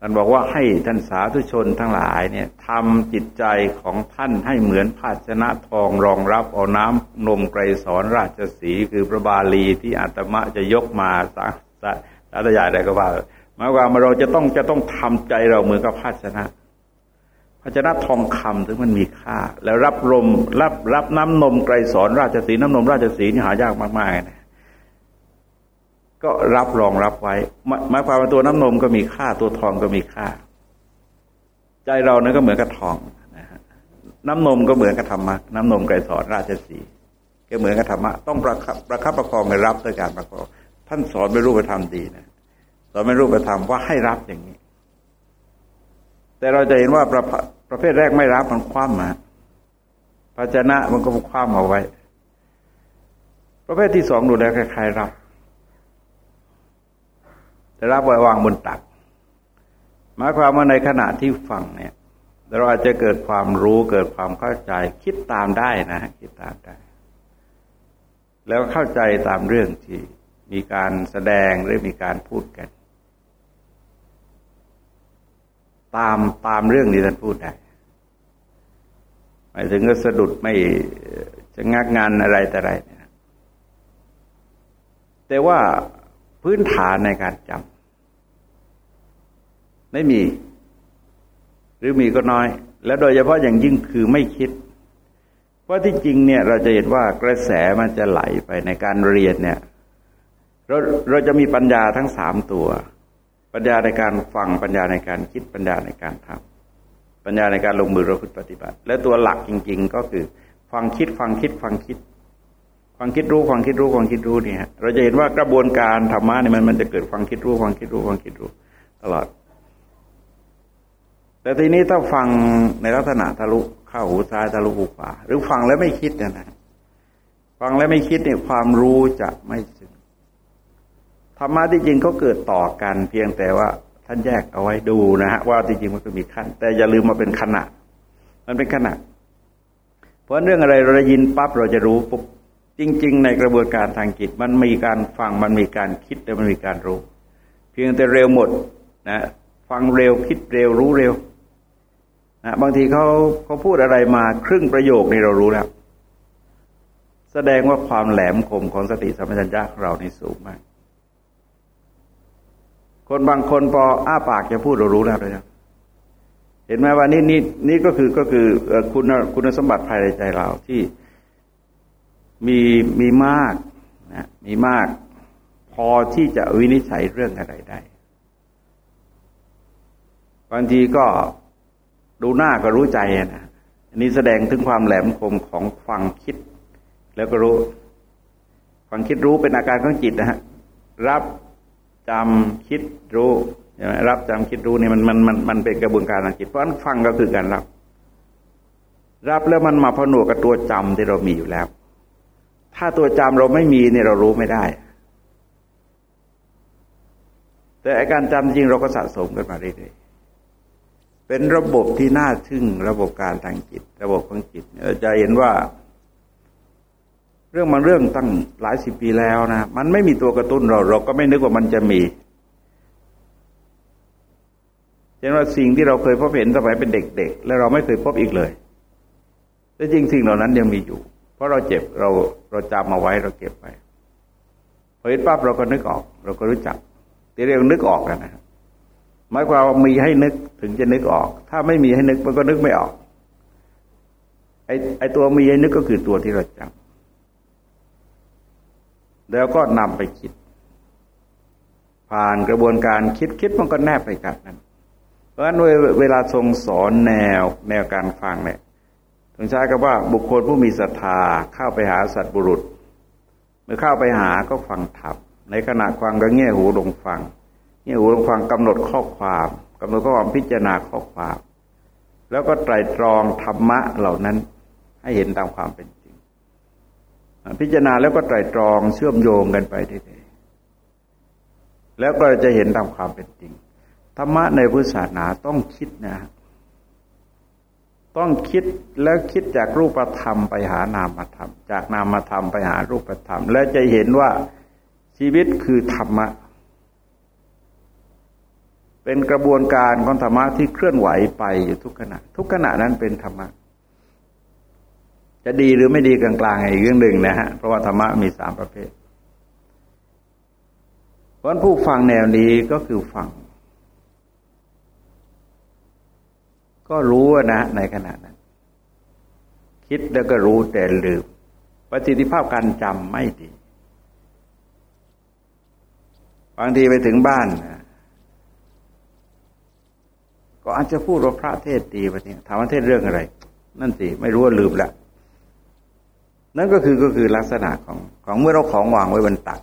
ท่านบอกว่าให้ท่านสาธุชนทั้งหลายเนี่ยทำจิตใจของท่านให้เหมือนภาชนะทองรองรับเอาน้ำนมไกรสอนราชสีคือพระบาลีที่อาตมะจะยกมาสาสาธยายได้ก็ว่า หมายความว่าเราจะต้องจะต้องทำใจเราเหมือนกับภาชนะภาชนะทองคำถึงมันมีค่า แล้วรับลมรับรับน้ำนมไกรสอนราชสีน้ำนมราชสีนี่หายากมากๆนะก็รับรองรับไว้หมายความว่าตัวน้ำนมก็มีค่าตัวทองก็มีค่า ใจเราเนี่ยก็เหมือนกับทองนะฮะน้ำนมก็เหมือนกับธรรมะน้ำนมไกรสอนราชสีก็เหมือนกับธรรมะต้องประคับประคับประคองไปรับด้วยการประคองท่านสอนไม่รู้ไปทำดีนะ สอนไม่รู้ไปทำว่าให้รับอย่างนี้ แต่เราจะเห็นว่าประประเภทแรกไม่รับมันคว่ำมาภาชนะมันก็คว่ำเอาไว้ ประเภทที่สองดูแลคล้ายๆรับ แต่รับไว้วางบนตักหมายความว่าในขณะที่ฟังเนี่ยเราอาจจะเกิดความรู้เกิดความเข้าใจ คิดตามได้นะ คิดตามได้ แล้วเข้าใจตามเรื่องที่มีการแสดงหรือมีการพูดกัน ตามตามเรื่องที่ท่านพูดได้หมายถึงก็สะดุดไม่จะงักงานอะไรแต่ไรเนี่ยแต่ว่าพื้นฐานในการจำไม่มี หรือมีก็น้อย และโดยเฉพาะอย่างยิ่งคือไม่คิด เพราะที่จริงเนี่ย เราจะเห็นว่ากระแสมันจะไหลไปในการเรียนเนี่ย เราเราจะมีปัญญาทั้งสามตัว ปัญญาในการฟังปัญญาในการคิดปัญญาในการทำปัญญาในการลงมือประพฤติปฏิบัติ และตัวหลักจริง ๆ ก็คือฟังคิดฟังคิดฟังคิดฟังคิดรู้ฟังคิดรู้ฟังคิดรู้เนี่ยเราจะเห็นว่ากระบวนการธรรมะเนี่ยมันมันจะเกิดฟังคิดรู้ฟังคิดรู้ฟังคิดรู้ตลอด แต่ทีนี้ถ้าฟังในลักษณะทะลุเข้าหูซ้ายทะลุหูขวาหรือฟังแล้วไม่คิดเนะนะฟังแล้วไม่คิดเนี่ยความรู้จะไม่ ธรรมะที่จริงก็เกิดต่อกันเพียงแต่ว่าท่านแยกเอาไว้ดูนะฮะว่าจริงๆมันก็มีขั้น แต่อย่าลืมมาเป็นขณะ มันเป็นขณะ เพราะเรื่องอะไรเราได้ยินปั๊บเราจะรู้ปุ๊บจริง ๆ ในกระบวนการทางจิต มันมีการฟังมันมีการคิดและมันมีการรู้ เพียงแต่เร็วหมดนะฟังเร็วคิดเร็วรู้เร็วนะบางทีเขาเขาพูดอะไรมาครึ่งประโยคนี่เรารู้แล้ว แสดงว่าความแหลมคมของสติสัมปชัญญะของเราในสูงมาก คนบางคนพออ้าปากจะพูดเรารู้แล้วเลยนะเห็นไหมว่านี่นี่นี่ก็คือก็คือคุณคุณสมบัติภายในใจเราที่มีมีมากนะมีมาก พอที่จะวินิจฉัยเรื่องอะไรได้บางทีก็ดูหน้าก็รู้ใจนะอันนี้แสดงถึงความแหลมคมของฟังคิด แล้วก็รู้ฟังคิดรู้เป็นอาการของจิตนะฮะรับ จำคิดรู้ใช่ไหมรับจำคิดรู้นี่มันมันมันมันเป็นกระบวนการทางจิตเพราะฉะนั้นฟังก็คือการรับ รับแล้วมันมาผนวกกับตัวจำที่เรามีอยู่แล้ว ถ้าตัวจำเราไม่มีเนี่ยเรารู้ไม่ได้ แต่อาการจำจริงเราก็สะสมกันมาเรื่อยเป็นระบบที่น่าทึ่งระบบการทางจิต ระบบของจิตจะเห็นว่า เรื่องมันเรื่องตั้งหลายสิบปีแล้วนะ มันไม่มีตัวกระตุ้นเรา เราก็ไม่นึกว่ามันจะมีเช่นว่าสิ่งที่เราเคยพบเห็นสมัยเป็นเด็ก ๆ แล้วเราไม่เคยพบอีกเลย แต่จริงสิ่งเหล่านั้นยังมีอยู่ เพราะเราเจ็บเราเราจำมาไว้เราเก็บไปพอเห็นปั๊บเราก็นึกออก เราก็รู้จักที่เรียกนึกออกกันนะครับหมายความว่ามีให้นึกถึงจะนึกออก ถ้าไม่มีให้นึกมันก็นึกไม่ออก ไอ้ไอ้ตัวมีให้นึกก็คือตัวที่เราจำ แล้วก็นำไปคิด ผ่านกระบวนการคิดคิดมันก็แนบไปกับนั้น เพราะฉะนั้นเวลาทรงสอนแนวแนวการฟังเนี่ยทรงใช้กับว่าบุคคลผู้มีศรัทธาเข้าไปหาสัตบุรุษ เมื่อเข้าไปหาก็ฟังธรรมในขณะฟังก็แง่หูลงฟังนี่ยหูลงฟังกำหนดข้อความกำหนดข้อความพิจารณาข้อความ แล้วก็ไตรตรองธรรมะเหล่านั้นให้เห็นตามความเป็น พิจารณาแล้วก็ไตรตรองเชื่อมโยงกันไปเรื่อยๆแล้วก็จะเห็นตามความเป็นจริง ธรรมะในพุทธศาสนาต้องคิดนะ ต้องคิดแล้วคิดจากรูปธรรมไปหานามธรรม จากนามธรรมไปหารูปธรรม และจะเห็นว่าชีวิตคือธรรมะ เป็นกระบวนการของธรรมะที่เคลื่อนไหวไปอยู่ทุกขณะ ทุกขณะนั้นเป็นธรรมะ จะดีหรือไม่ดีกลางๆอีกเรื่องหนึ่งนะฮะเพราะว่าธรรมะมีสามประเภท เพราะผู้ฟังแนวนี้ก็คือฟัง ก็รู้นะในขณะนั้น คิดแล้วก็รู้แต่ลืมประสิทธิภาพการจำไม่ดีบางทีไปถึงบ้านนะก็อาจจะพูดว่าพระเทศดีไปเนี่ยถามว่าเทศเรื่องอะไร นั่นสิ ไม่รู้ว่าลืมละ นั่นก็คือก็คือลักษณะของของเมื่อเราของวางไว้บนตัก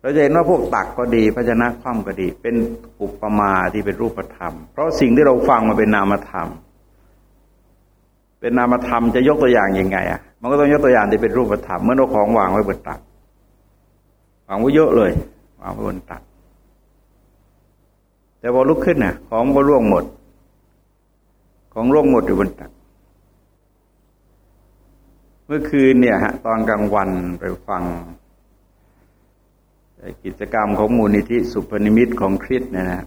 เราจะเห็นว่าพวกตักก็ดีพระชนะคว่ำก็ดี เป็นอุปมาที่เป็นรูปธรรม เพราะสิ่งที่เราฟังมาเป็นนามธรรม เป็นนามธรรมจะยกตัวอย่างยังไงอะ มันก็ต้องยกตัวอย่างที่เป็นรูปธรรมเมื่อเราของวางไว้บนตักวางไว้เยอะเลยวางไว้บนตัก แต่พอลุกขึ้นน่ะ ของก็ร่วงหมด ของร่วงหมดอยู่บนตัก เมื่อคืนเนี่ยฮะตอนกลางวันไปฟัง กิจกรรมของมูลนิธิสุพนิมิตของคริสเนี่ยนะ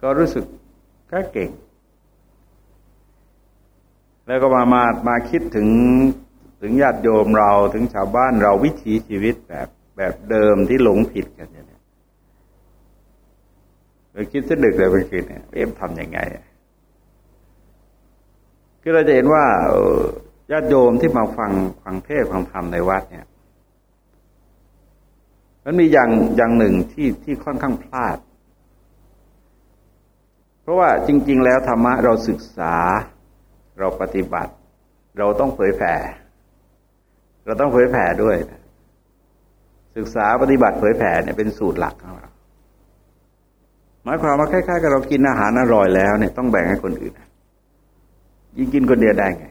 ก็รู้สึกก็เก่ง แล้วก็มามามาคิดถึงถึงญาติโยมเราถึงชาวบ้านเราวิถีชีวิตแบบแบบเดิมที่หลงผิดกันเนี่ยเราคิดสะดึกเลยเมื่อคืนเนี่ยเอ็มทำยังไง คือเราจะเห็นว่าญาติโยมที่มาฟังฟังเทศฟังธรรมในวัดเนี่ย มันมีอย่างอย่างหนึ่งที่ที่ค่อนข้างพลาด เพราะว่าจริง ๆ แล้วธรรมะเราศึกษาเราปฏิบัติ เราต้องเผยแผ่ เราต้องเผยแผ่ด้วย ศึกษาปฏิบัติเผยแผ่เนี่ยเป็นสูตรหลักของเราหมายความว่าคล้ายๆกับเรากินอาหารอร่อยแล้วเนี่ยต้องแบ่งให้คนอื่น ยิ่งกินคนเดียวได้ไง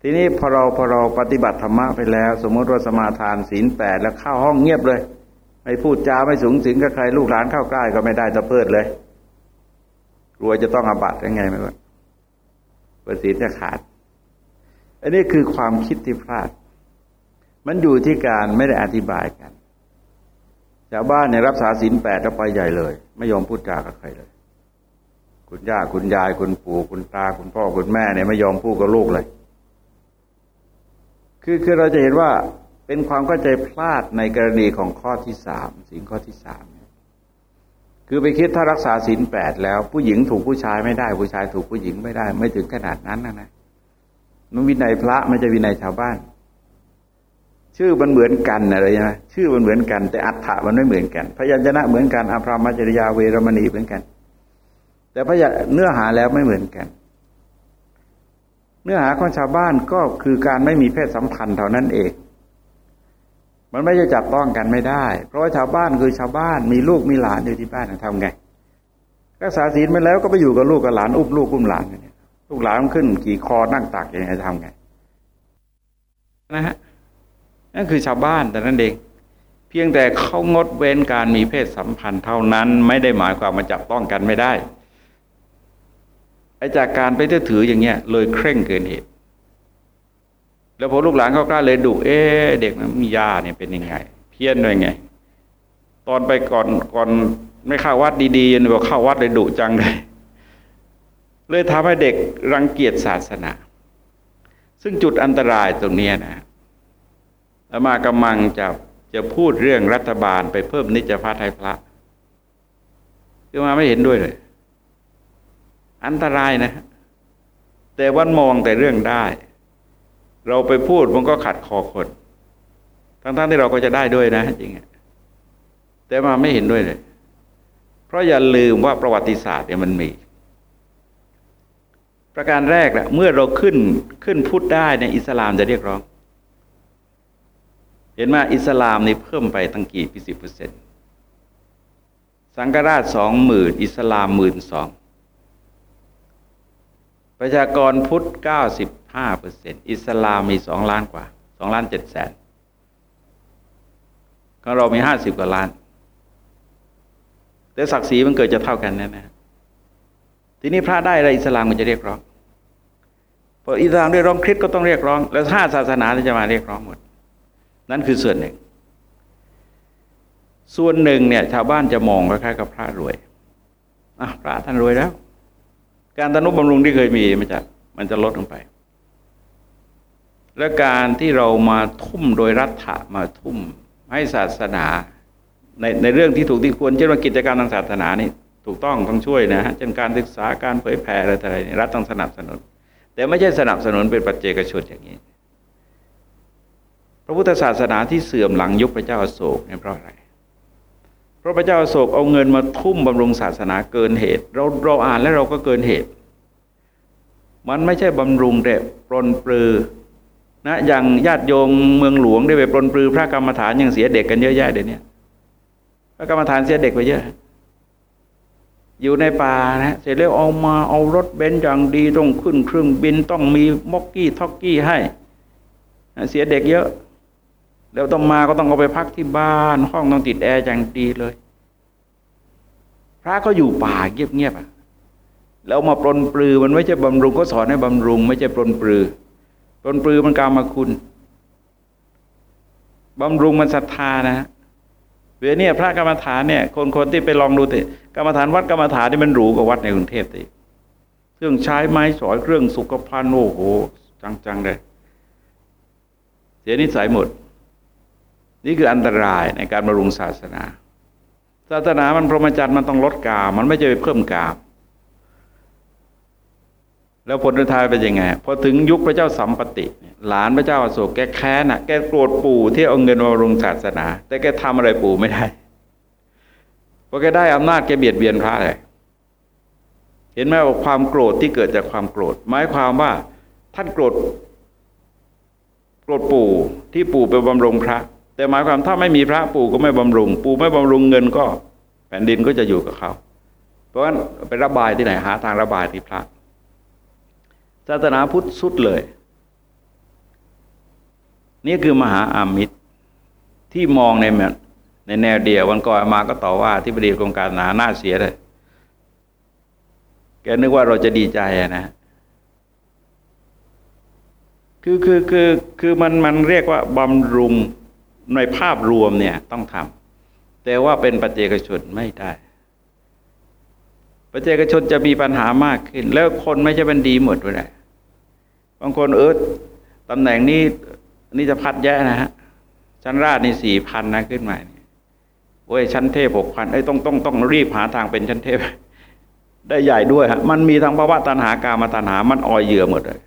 ทีนี้พอเราพอเราปฏิบัติธรรมะไปแล้ว สมมติว่าสมาทานศีลแปดแล้วเข้าห้องเงียบเลย ไม่พูดจาไม่สูงสิงกับใครลูกหลานเข้าใกล้ก็ไม่ได้ตะเพิดเลยกลัวจะต้องอาบัติยังไงไม่รู้เปิดศีลจะขาด อันนี้คือความคิดที่พลาด มันอยู่ที่การไม่ได้อธิบายกันชาวบ้านเนี่ยรับสาศีลแปดแล้วไปใหญ่เลย ไม่ยอมพูดจากับใครเลย คุณย่าคุณยายคุณปู่คุณตาคุณพ่อคุณแม่เนี่ยไม่ยอมพูดกับลูกเลย คือคือเราจะเห็นว่าเป็นความเข้าใจพลาดในกรณีของข้อที่สามสิ่งข้อที่สามคือไปคิดถ้ารักษาศีลแปดแล้ว ผู้หญิงถูกผู้ชายไม่ได้ ผู้ชายถูกผู้หญิงไม่ได้ ไม่ถึงขนาดนั้นนะนะมันวินัยพระไม่ใช่วินัยชาวบ้าน ชื่อมันเหมือนกันอะไรนะชื่อมันเหมือนกัน แต่อัฏฐะมันไม่เหมือนกันพยัญชนะเหมือนกันอภรามจริยาเวรมณีเหมือนกัน แต่พยัญเนื้อหาแล้วไม่เหมือนกัน เนื้อหาของชาวบ้านก็คือการไม่มีเพศสัมพันธ์เท่านั้นเอง มันไม่จะจับต้องกันไม่ได้ เพราะว่าชาวบ้านคือชาวบ้านมีลูกมีหลานอยู่ที่บ้านทำไงรักษาศีลไปแล้วก็ไปอยู่กับลูกกับหลานอุ้มลูกอุ้มหลานเนี่ยลูกหลานขึ้นขี่คอนั่งตักยังไงทำไงนะฮะนั่นคือชาวบ้านแต่นั่นเองเพียงแต่เขางดเว้นการมีเพศสัมพันธ์เท่านั้น ไม่ได้หมายความมาจับต้องกันไม่ได้ ไอ้จากการไปถืออย่างเงี้ยเลยเคร่งเกินเหตุ แล้วพอลูกหลานเขากล้าเลยดุเอ๊เด็กมันมียาเนี่ยเป็นยังไง เพี้ยนด้วยไง ตอนไปก่อนก่อนไม่เข้าวัดดีๆยันบอกเข้าวัดเลยดุจังเลย เลยทำให้เด็กรังเกียจศาสนา ซึ่งจุดอันตรายตรงนี้นะอามากำลังจะจะพูดเรื่องรัฐบาลไปเพิ่มนิจพัฒน์ให้พระคือมาไม่เห็นด้วยเลย อันตรายนะ แต่วันมองแต่เรื่องได้ เราไปพูดมันก็ขัดคอคน ทั้งๆทที่เราก็จะได้ด้วยนะจริงแต่มาไม่เห็นด้วยเลย เพราะอย่าลืมว่าประวัติศาสตร์เนี่ยมันมี ประการแรกแหละเมื่อเราขึ้นขึ้นพูดได้ในอิสลามจะเรียกร้อง เห็นว่าอิสลามนี่เพิ่มไปตั้งกี่สิบเปอร์เซ็นต์สังฆราชสองหมื่นอิสลามหมื่นสอง ประชากรพุทธเก้าสิบห้าเปอร์เซ็นต์อิสลามมีสองล้านกว่าสองล้านเจ็ดแสนของเรามีห้าสิบกว่าล้าน แต่ศักดิ์ศรีมันเกิดจะเท่ากันแน่ๆทีนี้พระได้อะไรอิสลามมันจะเรียกร้องพออิสลามเรียกร้องคริสก็ต้องเรียกร้อง แล้วห้าศาสนาจะมาเรียกร้องหมด นั่นคือส่วนหนึ่ง ส่วนหนึ่งเนี่ย ชาวบ้านจะมองคล้ายๆกับพระรวยอะพระท่านรวยแล้ว การตนุบำรุงที่เคยมีมันจะมันจะลดลงไป และการที่เรามาทุ่มโดยรัฐะมาทุ่มให้ศาสนาในในเรื่องที่ถูกที่ควรเช่นว่ากิจการทางศาสนานี่ถูกต้องต้องช่วยนะฮะเช่นการศึกษาการเผยแผ่อะไรต่างๆรัฐต้องสนับสนุน แต่ไม่ใช่สนับสนุนเป็นปัจเจกชนอย่างนี้ พระพุทธศาสนาที่เสื่อมหลังยุคพระเจ้าอโศกเนี่ยเพราะอะไร พราะพระเจ้าโศกเอาเงินมาทุ่มบำรุงศาสนาเกินเหตุ เราเราอ่านแล้วเราก็เกินเหตุ มันไม่ใช่บำรุงแต่ปลนปลือนะอย่างญาติโยมเมืองหลวงได้ไปปลนปลือพระกรรมฐานยังเสียเด็กกันเยอะแยะเดี๋ยวนี้พระกรรมฐานเสียเด็กไปเยอะ อยู่ในป่านะเสร็จแล้วเอามาเอารถเบนซ์อย่างดีต้องขึ้นเครื่องบินต้องมีม็อกกี้ท็อกกี้ให้ เสียเด็กเยอะ แล้วต้องมาก็ต้องเอาไปพักที่บ้าน ห้องต้องติดแอร์อย่างดีเลย พระก็อยู่ป่าเงียบๆอะแล้วมาปรนเปรอมันไม่ใช่บำรุงก็สอนให้บำรุง ไม่ใช่ปรนเปรอปรนเปรอมันกามคุณบำรุงมันศรัทธานะเวลาเนี่ยพระกรรมฐานเนี่ย คนคนที่ไปลองดูติกรรมฐานวัดกรรมฐานนี่มันหรูกว่าวัดในกรุงเทพติเครื่องใช้ไม้สอยเครื่องสุขภัณฑ์โอ้โห จังๆเลยเสียนิสัยหมด นี่คืออันตรายในการบำรุงศาสนา ศาสนามันพรหมจรรย์มันต้องลดกามมันไม่จะไปเพิ่มกาม แล้วผลท้ายเป็นยังไงพอถึงยุคพระเจ้าสัมปติหลานพระเจ้าอโศกแกแค้นอะแกโกรธปู่ที่เอาเงินมาบำรุงศาสนา แต่แกทำอะไรปู่ไม่ได้พอแกได้อำนาจแกเบียดเบียนพระเลยเห็นไหมว่าความโกรธที่เกิดจากความโกรธ หมายความว่าท่านโกรธโกรธปู่ที่ปู่ไปบำรุงพระ แต่หมายความถ้าไม่มีพระปู่ก็ไม่บำรุง ปู่ไม่บำรุงเงินก็แผ่นดินก็จะอยู่กับเขา เพราะฉะนั้นไประบายที่ไหนหาทางระบายที่พระศาสนาพุทธสุดเลย นี่คือมหาอามิตรที่มองในในแนวเดียววันก่อนมาก็ต่อว่าที่บดีกรมการศาสนาหน้าเสียเลยแกนึกว่าเราจะดีใจนะคือคือคือคือมันมันเรียกว่าบำรุง ในภาพรวมเนี่ยต้องทำแต่ว่าเป็นปัจเจกชนไม่ได้ ปัจเจกชนจะมีปัญหามากขึ้น แล้วคนไม่ใช่เป็นดีหมดเลยบางคนเออตำแหน่งนี้นี่จะพัดแย่นะฮะชั้นราชนี่สี่พันนะขึ้นมาเนี่ยโอ้ยชั้นเทพหกพันไอ้ต้องต้องต้องรีบหาทางเป็นชั้นเทพ ได้ใหญ่ด้วยฮะมันมีทั้งภาวะตัณหากามาตัณหามันอ่อยเหยื่อหมดเลย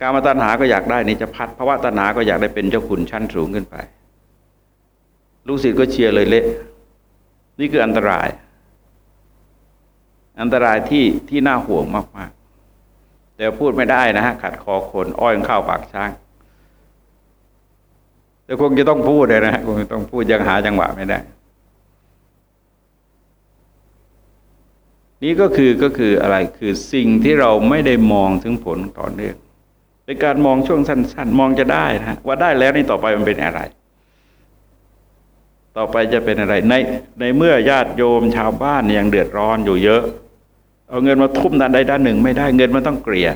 การมาตัณหาก็อยากได้นี่จะพัดภาวะตัณหาก็อยากได้เป็นเจ้าขุนชั้นสูงขึ้นไป ลูกศิษย์ก็เชียร์เลยเละ นี่คืออันตราย อันตรายที่ที่น่าห่วงมากๆ แต่พูดไม่ได้นะฮะขัดคอคนอ้อยเข้าปากช้าง แต่คงจะต้องพูดเลยนะฮะคงจะต้องพูดยังหาจังหวะไม่ได้นี่ก็คือก็คืออะไรคือสิ่งที่เราไม่ได้มองถึงผลต่อเนื่อง เป็นการมองช่วงสั้น ๆ มองจะได้นะว่าได้แล้วนี่ต่อไปมันเป็นอะไร ต่อไปจะเป็นอะไร ในในเมื่อญาติโยมชาวบ้านยังเดือดร้อนอยู่เยอะ เอาเงินมาทุ่มด้านใดด้านหนึ่งไม่ได้เงินมันต้องเกลี่ย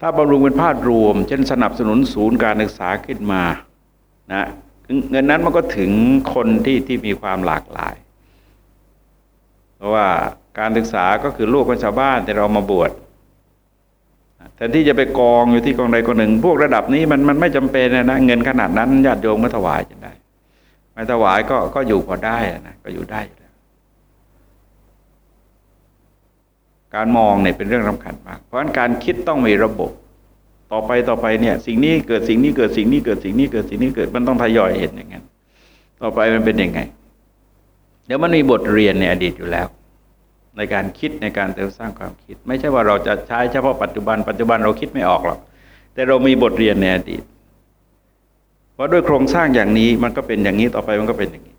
ถ้าบำรุงเป็นภาพรวม เช่นสนับสนุนศูนย์การศึกษาขึ้นมานะเงินนั้นมันก็ถึงคนที่ที่มีความหลากหลาย เพราะว่าการศึกษาก็คือลูกของชาวบ้านแต่เรามาบวช แทนที่จะไปกองอยู่ที่กองใดกองหนึ่ง พวกระดับนี้มันมันไม่จำเป็นนะเงินขนาดนั้นญาติโยมก็ถวายจะได้ ไม่ถวายก็ก็อยู่พอได้นะก็อยู่ได้การมองเนี่ยเป็นเรื่องสาคัญมาก เพราะฉะนั้นการคิดต้องมีระบบ ต่อไปต่อไปเนี่ย สิ่งนี้เกิดสิ่งนี้เกิดสิ่งนี้เกิดสิ่งนี้เกิดสิ่งนี้เกิดมันต้องทยอยเห็นอย่างนั้นต่อไปมันเป็นยังไง เดี๋ยวมันมีบทเรียนในอดีตอยู่แล้ว ในการคิดในการเติมสร้างความคิด ไม่ใช่ว่าเราจะใช้เฉพาะปัจจุบันปัจจุบันเราคิดไม่ออกหรอกแต่เรามีบทเรียนในอดีตเพราด้วยโครงสร้างอย่างนี้มันก็เป็นอย่างนี้ต่อไปมันก็เป็นอย่างนี้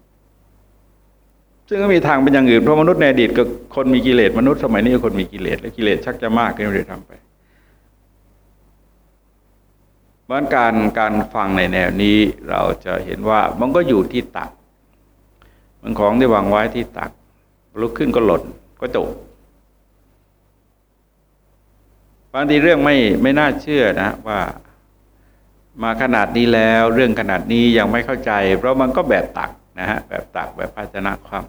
ซึ่งก็มีทางเป็นอย่างอื่นเพราะมนุษย์ในอดีตก็คนมีกิเลสมนุษย์สมัยนี้คนมีกิเลสและกิเลสชักจะมากขึ้นเรื่อยๆทำไปเพราะการการฟังในแนวนี้เราจะเห็นว่ามันก็อยู่ที่ตักมันของที่วางไว้ที่ตักลุกขึ้นก็หล่น ก็จบบางทีเรื่องไม่ไม่น่าเชื่อนะว่ามาขนาดนี้แล้วเรื่องขนาดนี้ยังไม่เข้าใจ เพราะมันก็แบบตักนะฮะแบบตักแบบภาชนะความ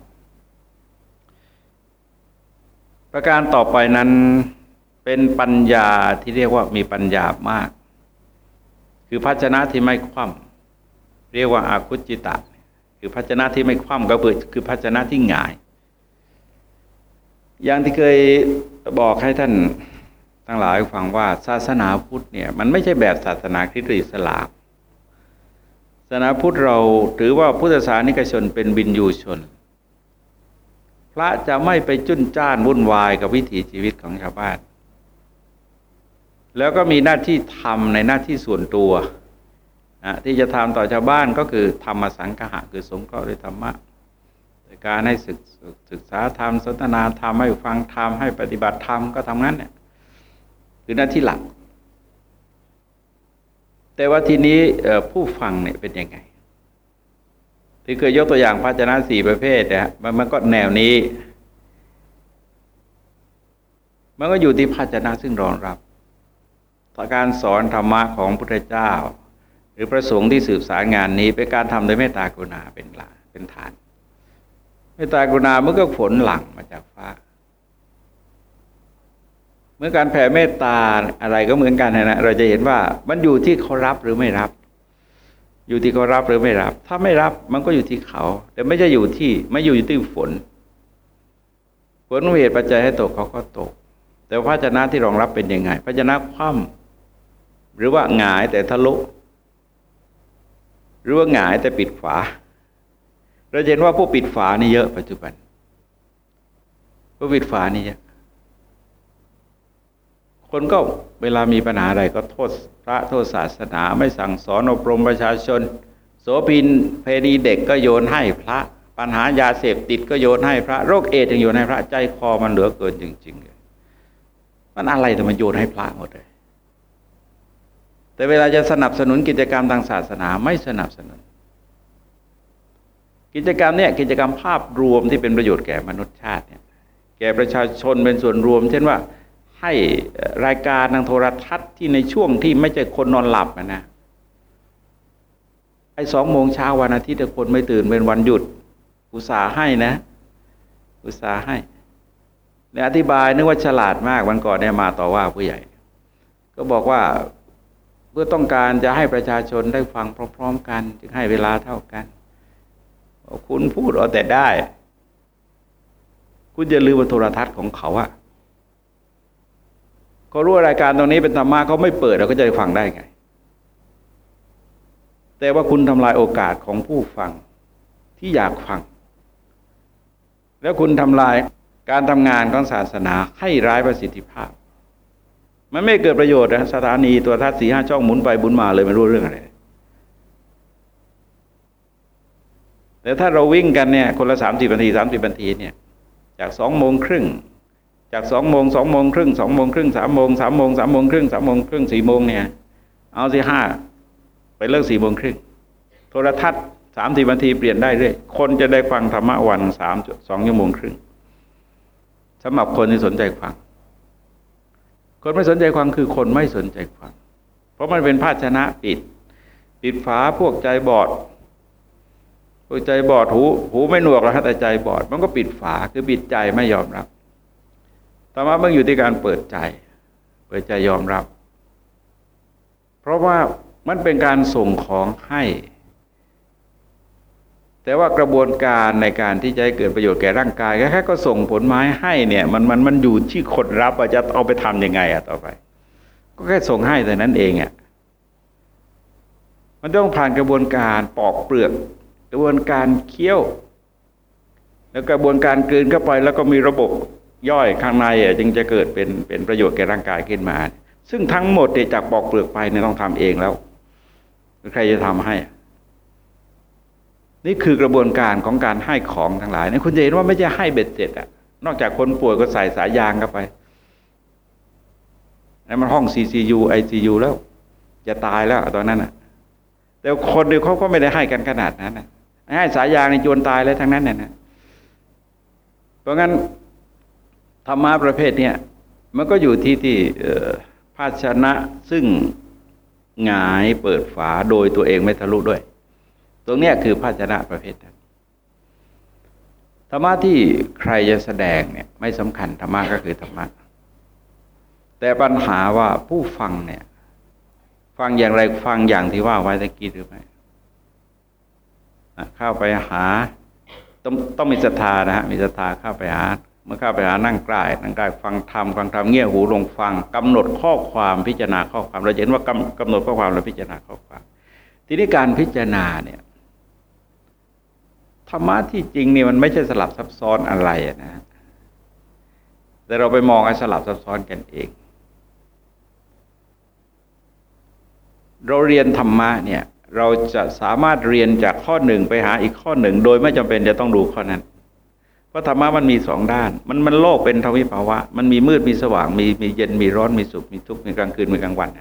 ประการต่อไปนั้นเป็นปัญญาที่เรียกว่ามีปัญญามาก คือภาชนะที่ไม่คว่ำเรียกว่าอาคุจิตะ คือภาชนะที่ไม่คว่ำก็คือคือภาชนะที่หงาย อย่างที่เคยบอกให้ท่านทั้งหลายฟังว่าศาสนาพุทธเนี่ย มันไม่ใช่แบบศาสนาคริสต์อิสลามศาสนาพุทธเราถือว่าพุทธศาสนิกชนเป็นบินยูชน พระจะไม่ไปจุนจ้านวุ่นวายกับวิถีชีวิตของชาวบ้าน แล้วก็มีหน้าที่ทำในหน้าที่ส่วนตัวนะที่จะทำต่อชาวบ้านก็คือธรรมสังฆะคือสงเคราะห์ด้วยธรรมะ การให้ศึกศึกษาธรรมสนทนาธรรมให้ฟังธรรมให้ปฏิบัติธรรมก็ทำนั้นเนี่ยคือหน้าที่หลัก แต่ว่าทีนี้ผู้ฟังเนี่ยเป็นยังไง ที่เคยยกตัวอย่างภาชนะสี่ประเภทเนี่ยมันมันก็แนวนี้ มันก็อยู่ที่ภาชนะซึ่งรองรับการสอนธรรมะของพุทธเจ้า หรือประสงค์ที่สืบสารงานนี้เป็นการทำโดยเมตตากรุณาเป็นหลักเป็นฐาน เมตตากรุณาเมื่อก็ผลหลังมาจากฟ้า เมื่อการแผ่เมตตาอะไรก็เหมือนกันนะเราจะเห็นว่ามันอยู่ที่เขารับหรือไม่รับ อยู่ที่เขารับหรือไม่รับ ถ้าไม่รับมันก็อยู่ที่เขา แต่ไม่ใช่อยู่ที่ไม่อยู่ที่ฝนฝนเหตุปัจจัยให้ตกเขาก็ตก แต่ภาชนะที่รองรับเป็นยังไงภาชนะคว่ำหรือว่าหงายแต่ทะลุหรือว่าหงายแต่ปิดฝา เราเห็นว่าผู้ปิดฝานี่เยอะปัจจุบัน ผู้ปิดฝานี่เยอะคนก็เวลามีปัญหาอะไรก็โทษพระโทษศาสนาไม่สั่งสอนอบรมประชาชน โสพินเพดีเด็กก็โยนให้พระ ปัญหายาเสพติดก็โยนให้พระโรคเอดยังโยนให้พระใจคอมันเหลือเกินจริงๆเลยมันอะไรแต่มันโยนให้พระหมดเลยแต่เวลาจะสนับสนุนกิจกรรมทางศาสนาไม่สนับสนุน กิจกรรมเนี่ยกิจกรรมภาพรวมที่เป็นประโยชน์แก่มนุษยชาติเนี่ยแก่ประชาชนเป็นส่วนรวม เช่นว่าให้รายการทางโทรทัศน์ที่ในช่วงที่ไม่ใช่คนนอนหลับนะไอ้สองโมงเช้าวันอาทิตย์คนไม่ตื่นเป็นวันหยุด อุตส่าห์ให้นะ อุตส่าห์ให้เนี่ยอธิบายนึกว่าฉลาดมากวันก่อนเนี่ยมาต่อว่าผู้ใหญ่ ก็บอกว่าเพื่อต้องการจะให้ประชาชนได้ฟังพร้อม ๆ กัน จึงให้เวลาเท่ากัน คุณพูดเอาแต่ได้ คุณอย่าลืมว่าโทรทัศน์ของเขาอะเขารู้รายการตรงนี้เป็นธรรมะเขาไม่เปิดเราก็จะฟังได้ไง แต่ว่าคุณทำลายโอกาสของผู้ฟังที่อยากฟัง แล้วคุณทำลายการทำงานของศาสนาให้ร้ายประสิทธิภาพ มันไม่เกิดประโยชน์นะสถานีตัวทัศน์สี่ห้าช่องหมุนไปบุญมาเลยไม่รู้เรื่องอะไร แต่ถ้าเราวิ่งกันเนี่ยคนละสามสิบนาทีสามสิบนาทีเนี่ยจากสองโมงครึ่งจากสองโมงสองโมงครึ่งสองโมงครึ่งสามโมงสามโมงสามโมงครึ่งสามโมงครึ่งสี่โมงเนี่ย เอาสิห้าไปเลิกสี่โมงครึ่งโทรทัศน์สามสิบนาทีเปลี่ยนได้เรื่อยคนจะได้ฟังธรรมะวันสามสองชั่วโมงครึ่งสำหรับคนที่สนใจฟัง คนไม่สนใจฟังคือคนไม่สนใจฟัง เพราะมันเป็นภาชนะปิด ปิดฝาพวกใจบอด ใจบอดหูหูไม่หนวกแล้วแต่ใจบอด มันก็ปิดฝาคือปิดใจไม่ยอมรับธรรมะมันอยู่ที่การเปิดใจ เปิดใจยอมรับ เพราะว่ามันเป็นการส่งของให้ แต่ว่ากระบวนการในการที่จะให้เกิดประโยชน์แก่ร่างกายแค่ก็ส่งผลไม้ให้เนี่ย มันมันมันอยู่ที่คนรับว่าจะเอาไปทํำยังไงอะต่อไป ก็แค่ส่งให้แต่นั้นเองอะมันต้องผ่านกระบวนการปอกเปลือก กระบวนการเคี้ยว แล้วกระบวนการกลืนเข้าไป แล้วก็มีระบบย่อยข้างในอะจึงจะเกิดเป็นเป็นประโยชน์แก่ร่างกายขึ้นมา ซึ่งทั้งหมดจากปอกเปลือกไปเนี่ยต้องทำเองแล้วใครจะทำให้ นี่คือกระบวนการของการให้ของทั้งหลายนี่คุณจะเห็นว่าไม่ใช่ให้เบ็ดเสร็จอะนอกจากคนป่วยก็ใส่สายยางเข้าไปนั่นมันห้อง CCU ICU แล้ว จะตายแล้วตอนนั้นอะ แต่คนเดียวเขาก็ไม่ได้ให้กันขนาดนั้นนะ ให้สายยางในจวนตายแล้วทั้งนั้นเนี่ยนะเพราะงั้นธรรมะประเภทเนี้ยมันก็อยู่ที่ที่ภาชนะซึ่งหงายเปิดฝาโดยตัวเองไม่ทะลุด้วย ตรงเนี้ยคือภาชนะประเภทนั้นธรรมะที่ใครจะแสดงเนี่ยไม่สำคัญธรรมะก็คือธรรมะแต่ปัญหาว่าผู้ฟังเนี่ย ฟังอย่างไรฟังอย่างที่ว่าไว้ตะกี้หรือไม่ เข้าไปหา ต้องต้องมีศรัทธานะฮะมีศรัทธาเข้าไปหา เมื่อเข้าไปหานั่งใกล้นั่งใกล้ฟังธรรมฟังธรรมเงี่ยหูลงฟังกำหนดข้อความพิจารณาข้อความเราเห็นว่ากำกำหนดข้อความเราพิจารณาข้อความ ทีนี้การพิจารณาเนี่ยธรรมะที่จริงนี่มันไม่ใช่สลับซับซ้อนอะไรนะแต่เราไปมองไอ้สลับซับซ้อนกันเอง เราเรียนธรรมะเนี่ย เราจะสามารถเรียนจากข้อหนึ่งไปหาอีกข้อหนึ่ง โดยไม่จำเป็นจะต้องดูข้อนั้น เพราะธรรมะมันมีสองด้าน มันมันโลกเป็นทวิภาวะ มันมีมืดมีสว่างมีมีเย็นมีร้อนมีสุขมีทุกข์มีกลางคืนมีกลางวันน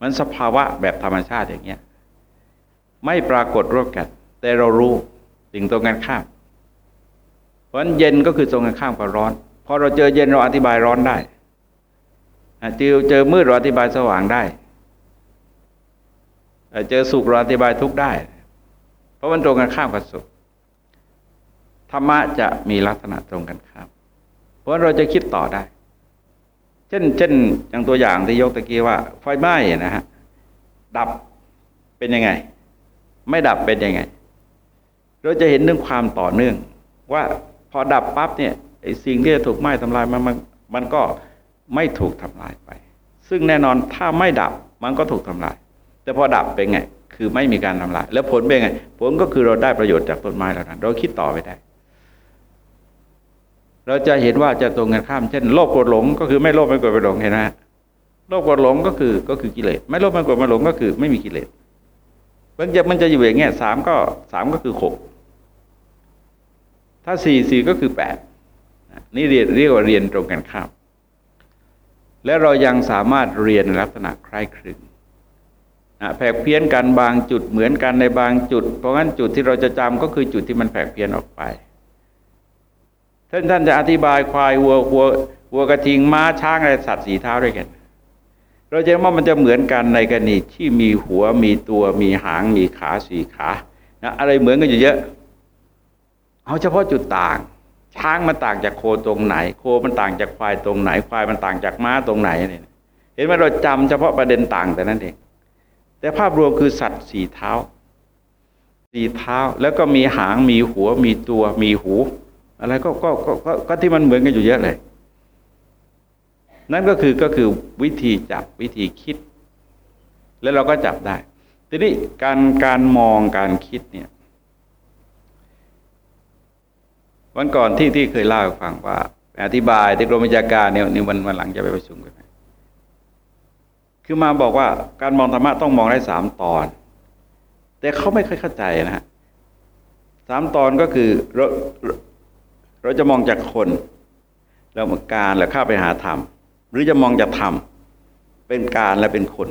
มันสภาวะแบบธรรมชาติอย่างเงี้ยไม่ปรากฏร่วมกันแต่เรารู้สิ่งตรงกันข้าม เพราะฉะนั้นเย็นก็คือตรงกันข้ามกับร้อนพอเราเจอเย็นเราอธิบายร้อนได้เจอเจอมืดเราอธิบายสว่างได้ เจอสุขเราอธิบายทุกได้ เพราะมันตรงกันข้ามกับสุขธรรมะจะมีลักษณะตรงกันข้ามเพราะเราจะคิดต่อได้ เช่น เช่นอย่างตัวอย่างที่ยกตะกี้ว่า ไฟไหม้นะฮะดับเป็นยังไง ไม่ดับเป็นยังไง เราจะเห็นเรื่องความต่อเนื่อง ว่าพอดับปั๊บเนี่ยไอ้สิ่งที่จะถูกไหม้ทำลายมันมันมันก็ไม่ถูกทำลายไป ซึ่งแน่นอนถ้าไม่ดับมันก็ถูกทำลาย แต่พอดับเป็นไง คือไม่มีการทำลาย แล้วผลเป็นไง ผลก็คือเราได้ประโยชน์จากต้นไม้แล้วนั้น เราคิดต่อไปได้ เราจะเห็นว่าจะตรงกันข้าม เช่นโลภโกรธหลง ก็คือไม่โลภไม่โกรธไม่หลงเห็นไหมโลภโกรธหลงก็คือก็คือกิเลส ไม่โลภไม่โกรธไม่หลงก็คือ ไม่มีกิเลสมันจะมันจะอยู่อย่างเงี้ยสามก็สามก็คือหกถ้าสี่สี่ก็คือแปดนี่เรียนเรียกว่าเรียนตรงกันข้าม และเรายังสามารถเรียนลักษณะคล้ายคลึง แผกเพี้ยนกันบางจุดเหมือนกันในบางจุด เพราะงั้นจุดที่เราจะจำก็คือจุดที่มันแผกเพี้ยนออกไป ท่านท่านจะอธิบายควายวัววัววัวกระทิงม้าช้างอะไรสัตว์สีเท้าด้วยกัน เราจะว่ามันจะเหมือนกันในกรณีที่มีหัวมีตัวมีหางมีขาสี่ขานะอะไรเหมือนกันอยู่เยอะเอาเฉพาะจุดต่าง ช้างมันต่างจากโคตรงไหน โคมันต่างจากควายตรงไหน ควายมันต่างจากม้าตรงไหนเนี่ยเห็นไหมเราจำเฉพาะประเด็นต่างแต่นั้นเอง แต่ภาพรวมคือสัตว์สี่เท้าสี่เท้าแล้วก็มีหางมีหัวมีตัวมีหู อะไรก็ก็ก็ก็ที่มันเหมือนกันอยู่เยอะเลย นั่นก็คือก็คือวิธีจับวิธีคิด แล้วเราก็จับได้ ทีนี้การการมองการคิดเนี่ย วันก่อนที่ที่เคยเล่าให้ฟังว่า อธิบายที่กรมวิชาการเนี่ยนี่วันวันหลังจะไปประชุมกัน คือมาบอกว่าการมองธรรมะต้องมองได้สามตอน แต่เขาไม่ค่อยเข้าใจนะฮะสามตอนก็คือเราเราจะมองจากคนแล้วมาการแล้วเข้าไปหาธรรม หรือจะมองจากธรรมเป็นการและเป็นคน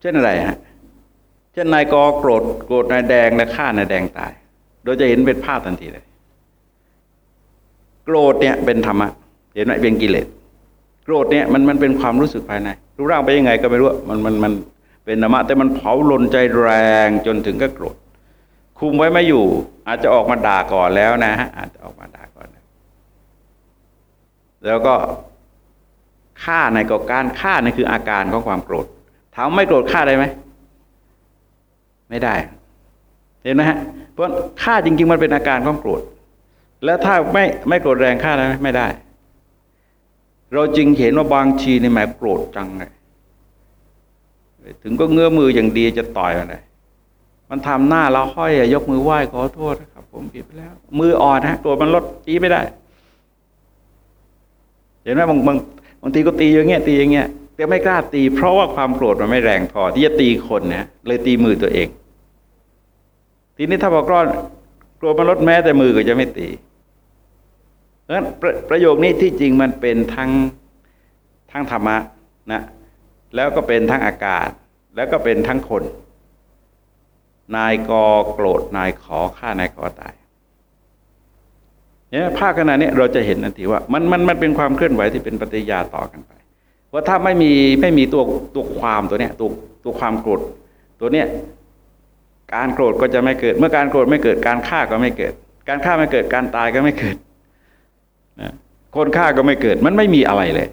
เช่นอะไรฮะเช่นนายกอโกรธโกรธนายแดงและฆ่านายแดงตาย โดยจะเห็นเป็นภาพทันทีเลย โกรธเนี่ยเป็นธรรมะ เห็นไหมเป็นกิเลส โกรธเนี่ยมันมันเป็นความรู้สึกภายในรูปร่างไปยังไงก็ไม่รู้มันมันมันเป็นธรรมะแต่มันเผาลนใจแรงจนถึงก็โกรธคุมไว้ไม่อยู่ อาจจะออกมาด่าก่อนแล้วนะฮะอาจจะออกมาด่าก่อนแล้วก็ฆ่าในกการฆ่าในคืออาการของความโกรธถามไม่โกรธฆ่าได้ไหมไม่ได้ เห็นไหมฮะเพราะฆ่าจริง ๆ มันเป็นอาการของโกรธแล้วถ้าไม่ไม่โกรธแรงฆ่าได้ไหมไม่ได้ เราจึงเห็นว่าบางทีในแม่โกรธจังเลยถึงก็เงื้อมืออย่างดีจะต่อยมันเลยมันทำหน้าเราห้อยยกมือไหว้ขอโทษนะครับ ผมผิดไปแล้ว มืออ่อนฮะตัวมันลดตีไม่ได้ เห็นไหมบางบางบางทีก็ตีอย่างเงี้ยตีอย่างเงี้ยแต่ไม่กล้าตี เพราะว่าความโกรธมันไม่แรงพอ ที่จะตีคนนะเลยตีมือตัวเอง ทีนี้ถ้าบอกรอดกลัวมันลดแม้แต่มือก็จะไม่ตี พราะฉะนั้นประประโยคนี้ที่จริงมันเป็นทั้งทั้งธรรมะนะแล้วก็เป็นทั้งอากาศ แล้วก็เป็นทั้งคน นายกอโกรธนายขอฆ่านายขอตายเนี่ยภาคขณะนี้เราจะเห็นทันทีว่ามันมันมันเป็นความเคลื่อนไหวที่เป็นปฏิยาต่อกันไปว่าถ้าไม่มีไม่มีตัวตัวความตัวเนี้ยตัวตัวความโกรธตัวเนี้ยการโกรธก็จะไม่เกิด เมื่อการโกรธไม่เกิดการฆ่าก็ไม่เกิด การฆ่าไม่เกิดการตายก็ไม่เกิด คนฆ่าก็ไม่เกิด มันไม่มีอะไรเลย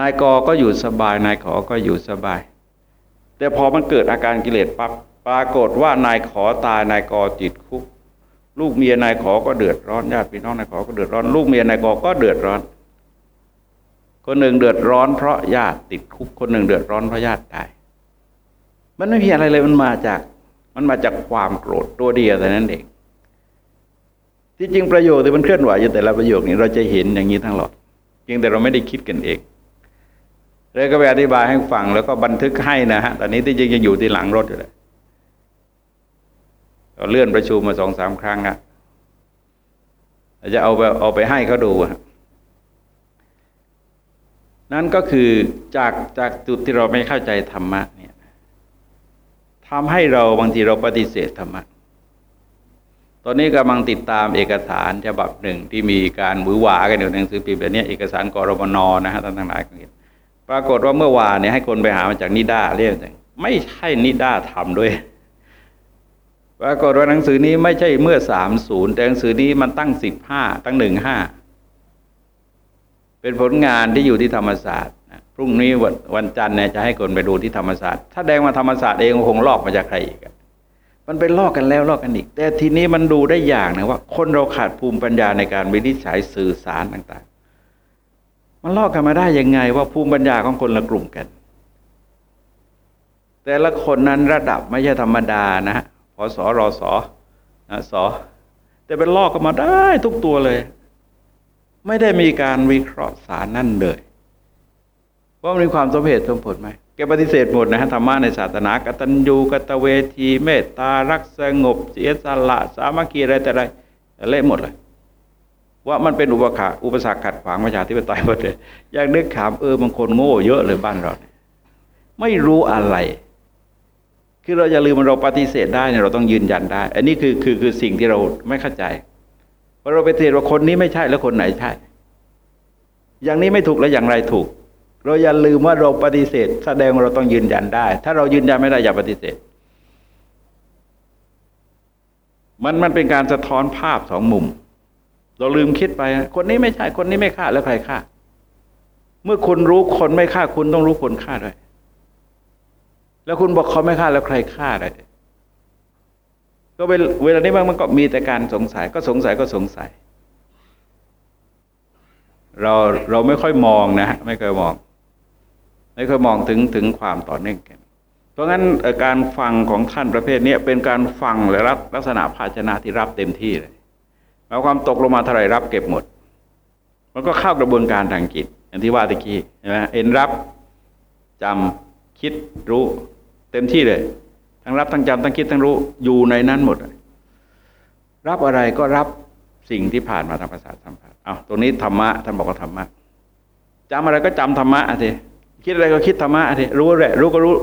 นายกก็อยู่สบาย นายขอก็อยู่สบาย แต่พอมันเกิดอาการกิเลสปั๊บปรากฏว่านายขอตายนายกจิตคุก ลูกเมียนายขอก็เดือดร้อนญาติพี่น้องนายขอก็เดือดร้อน ลูกเมียนายกก็เดือดร้อน คนหนึ่งเดือดร้อนเพราะญาติติดคุก คนหนึ่งเดือดร้อนเพราะญาติตาย มันไม่มีอะไรเลยมันมาจาก มันมาจากความโกรธตัวเดียวแต่นั้นเอง ที่จริงประโยคที่มันเคลื่อนไหวอยู่แต่ละประโยคนี้เราจะเห็นอย่างนี้ทั้งหมดเพียงแต่เราไม่ได้คิดกันเองเลยก็ไปอธิบายให้ฟังแล้วก็บันทึกให้นะฮะตอนนี้ที่จริงยังอยู่ที่หลังรถอยู่เลยเราเลื่อนประชุมมาสองสามครั้งอะจะเอาไปเอาไปให้เขาดูนั่นก็คือจากจากจุดที่เราไม่เข้าใจธรรมะเนี่ยทำให้เราบางทีเราปฏิเสธธรรมะ ตอนนี้กำลังติดตามเอกสารฉบับหนึ่งที่มีการมือหวากันอยู่ในหนังสือพิมพ์แบบนี้เอกสารกรมนนะฮะท่านทั้งหลายเห็นปรากฏว่าเมื่อวานเนี่ยให้คนไปหามาจากนิด้าเรียกไม่ใช่นิด้าทำด้วยปรากฏว่าหนังสือนี้ไม่ใช่เมื่อสามศูนย์แต่หนังสือนี้มันตั้งสิบห้าตั้งหนึ่งห้าเป็นผลงานที่อยู่ที่ธรรมศาสตร์พรุ่งนี้วันวันจันทร์เนี่ยจะให้คนไปดูที่ธรรมศาสตร์ ถ้าแดงมาธรรมศาสตร์เองคงลอกมาจากใครอีก มันไปลอกกันแล้วลอกกันอีก แต่ทีนี้มันดูได้อย่างนะว่า คนเราขาดภูมิปัญญาในการวินิจฉัยสื่อสารต่าง ๆ มันลอกกันมาได้ยังไงว่าภูมิปัญญาของคนละกลุ่มกัน แต่ละคนนั้นระดับไม่ใช่ธรรมดานะพอสอรอสอนะสอแต่เป็นลอกกันมาได้ทุกตัวเลย ไม่ได้มีการวิเคราะห์สารนั่นเลยว่ามันมีความสมเหตุสมผลไหม แกปฏิเสธหมดนะฮะธรรมะในศาสนากตัญญูกตเวทีเมตตารักสงบ เสียสละสามัคคีอะไรแต่อะไรเละหมดเลย ว่ามันเป็นอุปสรรคอุปสรรคขัดขวางประชาธิปไตยหมดเลยอยากนึกถามเออบางคนโง่เยอะเลยบ้านเรา ไม่รู้อะไร คือเราอย่าลืมมันเราปฏิเสธได้เนี่ยเราต้องยืนยันได้ อันนี้คือคือคือสิ่งที่เราไม่เข้าใจพอเราไปเทศว่าคนนี้ไม่ใช่แล้วคนไหนใช่ อย่างนี้ไม่ถูกแล้วอย่างไรถูก เราอย่าลืมว่าเราปฏิเสธ แสดงว่าเราต้องยืนยันได้ ถ้าเรายืนยันไม่ได้อย่าปฏิเสธ มันมันเป็นการสะท้อนภาพสองมุม เราลืมคิดไป คนนี้ไม่ใช่คนนี้ไม่ฆ่าแล้วใครฆ่า เมื่อคุณรู้คนไม่ฆ่าคุณต้องรู้คนฆ่าด้วยแล้วคุณบอกเขาไม่ฆ่าแล้วใครฆ่าได้ก็เวลานี้มันก็มีแต่การสงสัยก็สงสัยก็สงสัย เราเราไม่ค่อยมองนะฮะไม่เคยมอง ไม่เคยมองถึงถึงความต่อเนื่องกัน เพราะงั้นการฟังของท่านประเภทนี้เป็นการฟังและรับลักษณะภาชนะที่รับเต็มที่เลยเอาความตกลงมาเท่าไรรับเก็บหมด มันก็เข้ากระบวนการทางจิตอย่างที่ว่าตะกี้ใช่ไหมเอ็นรับจำคิดรู้ เต็มที่เลย ทั้งรับทั้งจำทั้งคิดทั้งรู้อยู่ในนั้นหมดรับอะไรก็รับสิ่งที่ผ่านมาทางภาษาสัมผัสเอาตรงนี้ธรรมะท่านบอกว่าธรรมะจำอะไรก็จำธรรมะอะที คิดอะไรก็คิดธรรมะทีรู้แหละรู้ก็รู้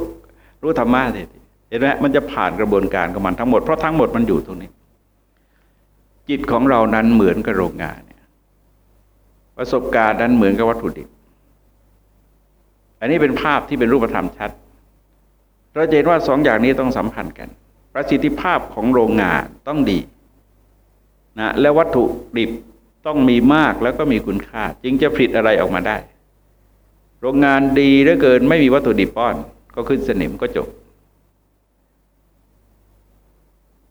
รู้ธรรมะทีเห็นไหมมันจะผ่านกระบวนการของมันทั้งหมดเพราะทั้งหมดมันอยู่ตรงนี้ จิตของเรานั้นเหมือนกับโรงงานเนี่ยประสบการณ์นั้นเหมือนกับวัตถุดิบ อันนี้เป็นภาพที่เป็นรูปธรรมชัด เราจะเห็นว่าสองอย่างนี้ต้องสัมพันธ์กัน ประสิทธิภาพของโรงงานต้องดีนะและวัตถุดิบต้องมีมากแล้วก็มีคุณค่า จึงจะผลิตอะไรออกมาได้ โรงงานดีเหลือเกินไม่มีวัตถุดิบป้อน ก็ขึ้นสนิมก็จบ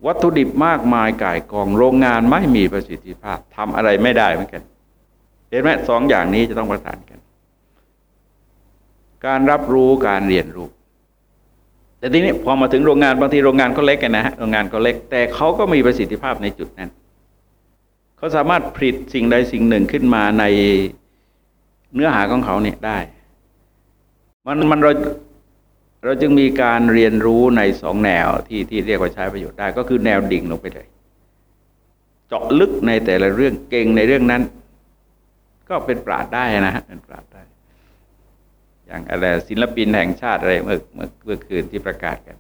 วัตถุดิบมากมายก่ายกองโรงงานไม่มีประสิทธิภาพทำอะไรไม่ได้เหมือนกันเห็นไหมสองอย่างนี้จะต้องประสานกัน การรับรู้การเรียนรู้ แต่ทีนี้พอมาถึงโรงงานบางทีโรงงานก็เล็กกันนะฮะโรงงานก็เล็ก แต่เขาก็มีประสิทธิภาพในจุดนั้นเขาสามารถผลิตสิ่งใดสิ่งหนึ่งขึ้นมาในเนื้อหาของเขาเนี่ยได้ มันมันเราเราจึงมีการเรียนรู้ในสองแนวที่ที่เรียกว่าใช้ประโยชน์ได้ ก็คือแนวดิ่งลงไปเลย เจาะลึกในแต่ละเรื่องเก่งในเรื่องนั้น ก็เป็นปราดได้นะฮะเป็นปราดได้ อย่างอะไรศิลปินแห่งชาติอะไรเมื่อเมื่อเมื่อคืนที่ประกาศกัน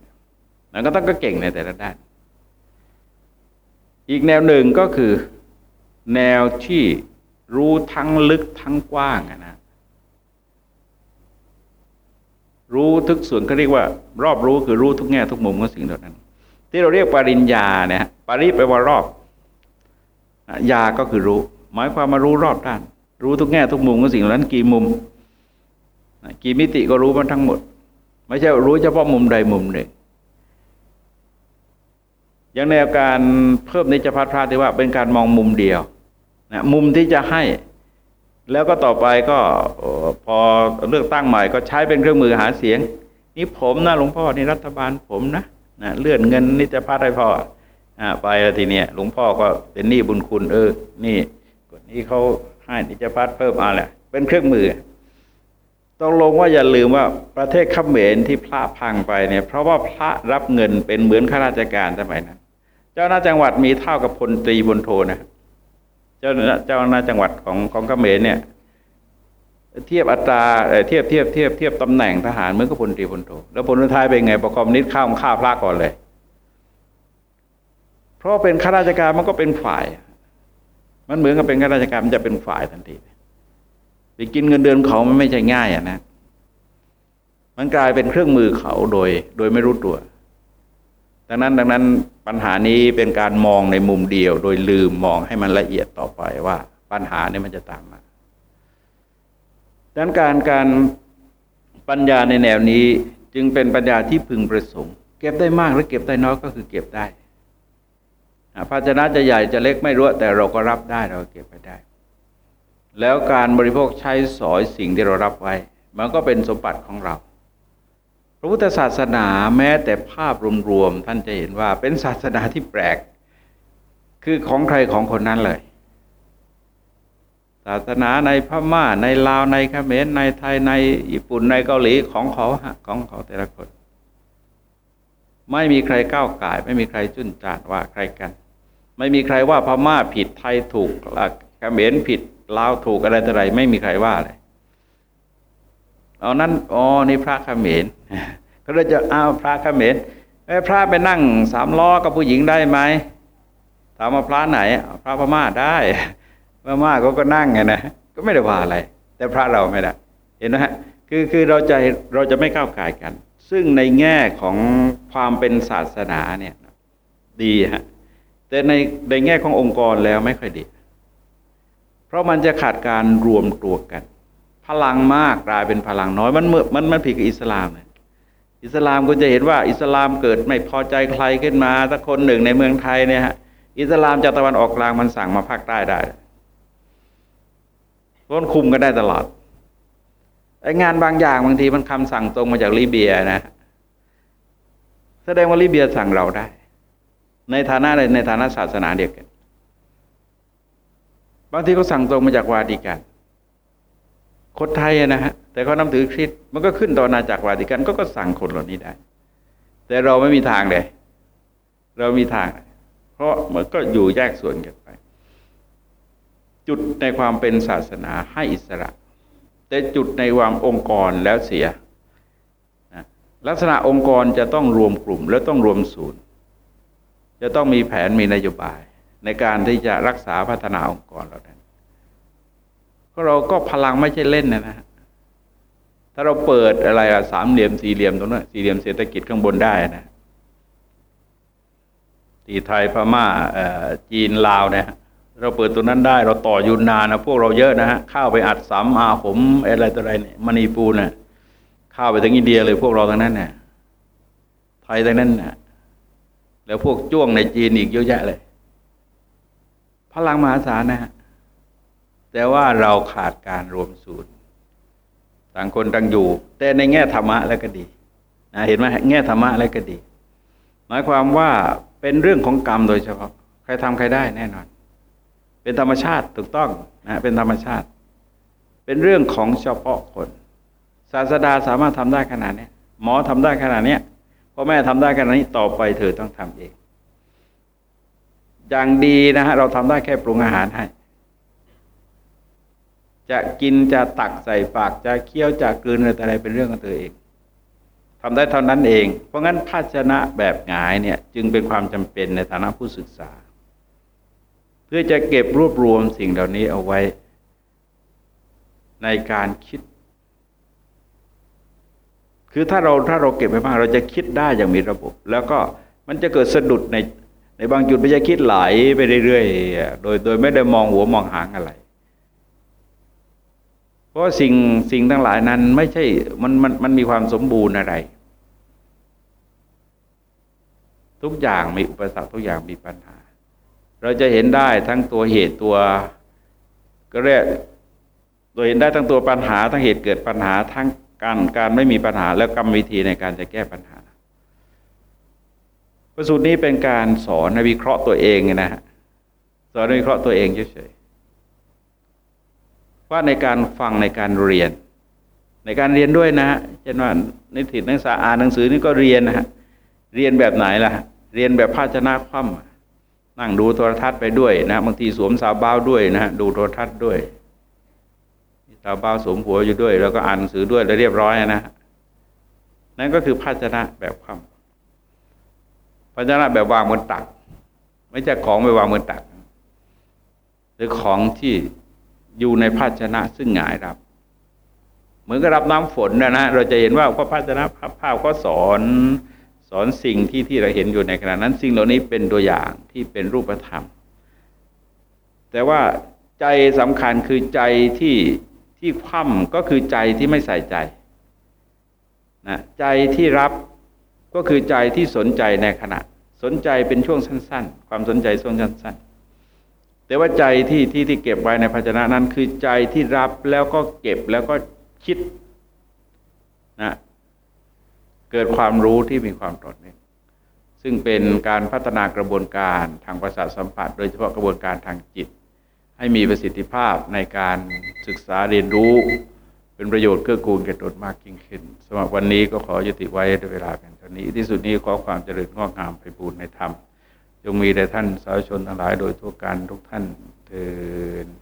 นั้นก็ต้องก็เก่งในแต่ละด้าน อีกแนวหนึ่งก็คือ แนวที่รู้ทั้งลึกทั้งกว้างนะ รู้ทุกส่วนเขาเรียกว่า รอบรู้คือรู้ทุกแง่ทุกมุมของสิ่งเหล่านั้น ที่เราเรียกปริญญาเนี่ยปริแปลว่ารอบยาก็คือรู้ หมายความมารู้รอบด้าน รู้ทุกแง่ทุกมุมของสิ่งเหล่านั้น กี่มุมกี่มิติก็รู้มันทั้งหมด ไม่ใช่รู้เฉพาะมุมใดมุมหนึ่งอย่างแนวการเพิ่มนิจพัทธาที่ว่าเป็นการมองมุมเดียวนะมุมที่จะให้ แล้วก็ต่อไปก็พอเลือกตั้งใหม่ก็ใช้เป็นเครื่องมือหาเสียง นี่ผมนะหลวงพ่อนี่รัฐบาลผมนะนะเลื่อนเงินนิจพัฒน์ให้พ่ออ่าไปทีเนี้ยหลวงพ่อก็เป็นหนี้บุญคุณเออ นี่กดนี้เขาให้นิจพัฒน์เพิ่มมาแหละเป็นเครื่องมือต้องลงว่าอย่าลืมว่าประเทศขเขมรที่พระพังไปเนี่ย เพราะว่าพระรับเงินเป็นเหมือนข้าราชการสมัยนั้น เจ้าหน้าจังหวัดมีเท่ากับพลตรีบนโทนะ เจ้าเจ้าหน้าจังหวัดของของเขมรเนี่ย เทียบอัตราเทียบเทียบเทียบเทียบตำแหน่งทหารเหมือนกับพลตรีพลโทแล้วผลสุดท้ายเป็นไงพอคอมมิวนิสต์เข้าฆ่าพระก่อนเลย เพราะเป็นข้าราชการมันก็เป็นฝ่าย มันเหมือนกับเป็นข้าราชการมันจะเป็นฝ่ายทันทีไปกินเงินเดือนเขามันไม่ใช่ง่ายอะนะมันกลายเป็นเครื่องมือเขาโดย โดยไม่รู้ตัว ดังนั้นดังนั้นปัญหานี้เป็นการมองในมุมเดียว โดยลืมมองให้มันละเอียดต่อไปว่าปัญหานี้มันจะตามมาดังนั้นการการปัญญาในแนวนี้จึงเป็นปัญญาที่พึงประสงค์ เก็บได้มากหรือเก็บได้น้อยก็คือเก็บได้ภาชนะจะใหญ่จะเล็กไม่รู้แต่เราก็รับได้เราเก็บไปได้ แล้วการบริโภคใช้สอยสิ่งที่เรารับไว้ มันก็เป็นสมบัติของเรา พระพุทธศาสนาแม้แต่ภาพรวมๆท่านจะเห็นว่าเป็นศาสนาที่แปลก คือของใครของคนนั้นเลย ศาสนาในพม่าในลาวในเขมรในไทยในญี่ปุ่นในเกาหลีของเขาของเขาแต่ละคน ไม่มีใครก้าวไก่ไม่มีใครจุนจานว่าใครกัน ไม่มีใครว่าพม่าผิดไทยถูกเขมรผิดลาวถูกอะไรต่ออะไรไม่มีใครว่าเลย เอานั้นอ๋อนี่พระเขมรก็เลยจะเอาพระเขมรไอ้พระไปนั่งสามล้อกับผู้หญิงได้ไหมถามว่าพระไหน พระพม่าได้พม่าก็ก็นั่งไงนะก็ไม่ได้ว่าอะไร แต่พระเราไม่ได้เห็นไหมฮะคือคือเราจะเราจะไม่ก้าวไก่กัน ซึ่งในแง่ของความเป็นศาสนาเนี่ยดีฮะแต่ในในแง่ขององค์กรแล้วไม่ค่อยดี เพราะมันจะขาดการรวมตัวกัน ลังมากกลายเป็นพลังน้อยมันมันมันผิดกับอิสลามเลยอิสลามก็จะเห็นว่าอิสลามเกิดไม่พอใจใครขึ้นมาสักคนหนึ่งในเมืองไทยเนี่ยฮะอิสลามจากตะวันออกกลางมันสั่งมาภาคใต้ได้พ้นคุมกันได้ตลอดไอ้งานบางอย่างบางทีมันคำสั่งตรงมาจากลิเบียนะ แสดงว่าลิเบียสั่งเราได้ ในฐานะในฐานะศาสนาเดียวกัน บางทีเขาสั่งตรงมาจากวาติกัน คนไทยนะฮะแต่เขานับถือคริสต์มันก็ขึ้นต่อนาจากวาติกันก็ก็สั่งคนเหล่านี้ได้ แต่เราไม่มีทางเลย เรามีทาง เพราะมันก็อยู่แยกส่วนกันไป จุดในความเป็นศาสนาให้อิสระ แต่จุดในความองค์กรแล้วเสียลักษณะองค์กรจะต้องรวมกลุ่มแล้วต้องรวมศูนย์ จะต้องมีแผนมีนโยบาย ในการที่จะรักษาพัฒนาองค์กรเรานั้น ก็เราก็พลังไม่ใช่เล่นนะฮะถ้าเราเปิดอะไรอะสามเหลี่ยมสี่เหลี่ยมตรงนั้นสี่เหลี่ยมเศรษฐกิจข้างบนได้นะตีไทยพม่าจีนลาวเนี่ยเราเปิดตัวนั้นได้ เราต่อยุนนานนะพวกเราเยอะนะฮะเข้าไปอัดสามอาผมอะไรตัวอะไรเนี่ยมณีปูเนะ่ยเข้าไปถึงอินเดียเลยพวกเราทั้งนั้นเนี่ยไทยทั้งนั้นนะแล้วพวกจ้วงในจีนอีกเยอะแยะเลย พลังมหาศาลนะฮะ แต่ว่าเราขาดการรวมศูนย์ต่างคนต่างอยู่ แต่ในแง่ธรรมะแล้วก็ดีนะเห็นไหมแง่ธรรมะแล้วก็ดี หมายความว่าเป็นเรื่องของกรรมโดยเฉพาะ ใครทำใครได้แน่นอน เป็นธรรมชาติถูกต้องนะเป็นธรรมชาติ เป็นเรื่องของเฉพาะคน ศาสดาสามารถทำได้ขนาดนี้หมอทำได้ขนาดนี้พ่อแม่ทำได้ขนาดนี้ต่อไปเธอต้องทำเอง อย่างดีนะฮะเราทำได้แค่ปรุงอาหารให้ จะกินจะตักใส่ปากจะเคี้ยวจะกลืนอะไรเป็นเรื่องของตัวเองทำได้เท่านั้นเอง เพราะงั้นภาชนะแบบหงายเนี่ยจึงเป็นความจำเป็นในฐานะผู้ศึกษา เพื่อจะเก็บรวบรวมสิ่งเหล่านี้เอาไว้ ในการคิด คือถ้าเราถ้าเราเก็บไว้มากเราจะคิดได้อย่างมีระบบ แล้วก็มันจะเกิดสะดุดในในบางจุดไปจะคิดไหลไปเรื่อยๆโดยโดยไม่ได้มองหัวมองหางอะไร เพราะสิ่งสิ่งทั้งหลายนั้นไม่ใช่มันมันมันมีความสมบูรณ์อะไร ทุกอย่างมีอุปสรรคทุกอย่างมีปัญหา เราจะเห็นได้ทั้งตัวเหตุตัวก็เรียกโดยเห็นได้ทั้งตัวปัญหาทั้งเหตุเกิดปัญหาทั้งการการไม่มีปัญหาแล้วกรรมวิธีในการจะแก้ปัญหาประสูตรนี้เป็นการสอนในวิเคราะห์ตัวเองนะฮะสอนวิเคราะห์ตัวเองเฉย ว่าในการฟังในการเรียน ในการเรียนด้วยนะฮะเช่นว่านิสิตนักศึกษาอ่านหนังสือนี่ก็เรียนนะฮะเรียนแบบไหนล่ะ เรียนแบบภาชนะคว่ำนั่งดูโทรทัศน์ไปด้วยนะบางทีสวมสาวบ้าด้วยนะฮะดูโทรทัศน์ด้วยสาวบ้าสวมหัวอยู่ด้วย แล้วก็อ่านหนังสือด้วยแล้วเรียบร้อยนะนั่นก็คือภาชนะแบบคว่ำภาชนะแบบวางบนตัก ไม่ใช่ของไปวางบนตัก หรือของที่ อยู่ในภาชนะซึ่งหงายรับ เหมือนกับรับน้ำฝนนะนะเราจะเห็นว่าก็ภาชนะภาพก็สอนสอนสิ่งที่ที่เราเห็นอยู่ในขณะนั้นสิ่งเหล่านี้เป็นตัวอย่างที่เป็นรูปธรรม แต่ว่าใจสำคัญคือใจที่ที่คว่ำก็คือใจที่ไม่ใส่ใจนะใจที่รับก็คือใจที่สนใจในขณะ สนใจเป็นช่วงสั้น ๆ ความสนใจช่วงสั้นๆ แต่ว่าใจที่ที่ที่เก็บไว้ในภาชนะนั้น คือใจที่รับแล้วก็เก็บแล้วก็คิดนะเกิดความรู้ที่มีความต่อเนื่องซึ่งเป็นการพัฒนากระบวนการทางประสาทสัมผัส โดยเฉพาะกระบวนการทางจิต ให้มีประสิทธิภาพในการศึกษาเรียนรู้ เป็นประโยชน์เกื้อกูลแก่ตนมากยิ่งขึ้นสำหรับวันนี้ก็ขออยุติไว้ในเวลาเพียงเท่านี้ ที่สุดนี้ขอความเจริญงอกงามไปบูรณนธรรม จงมีแต่ท่านสาธุชนทั้งหลายโดยทั่วกันทุกท่านเทอ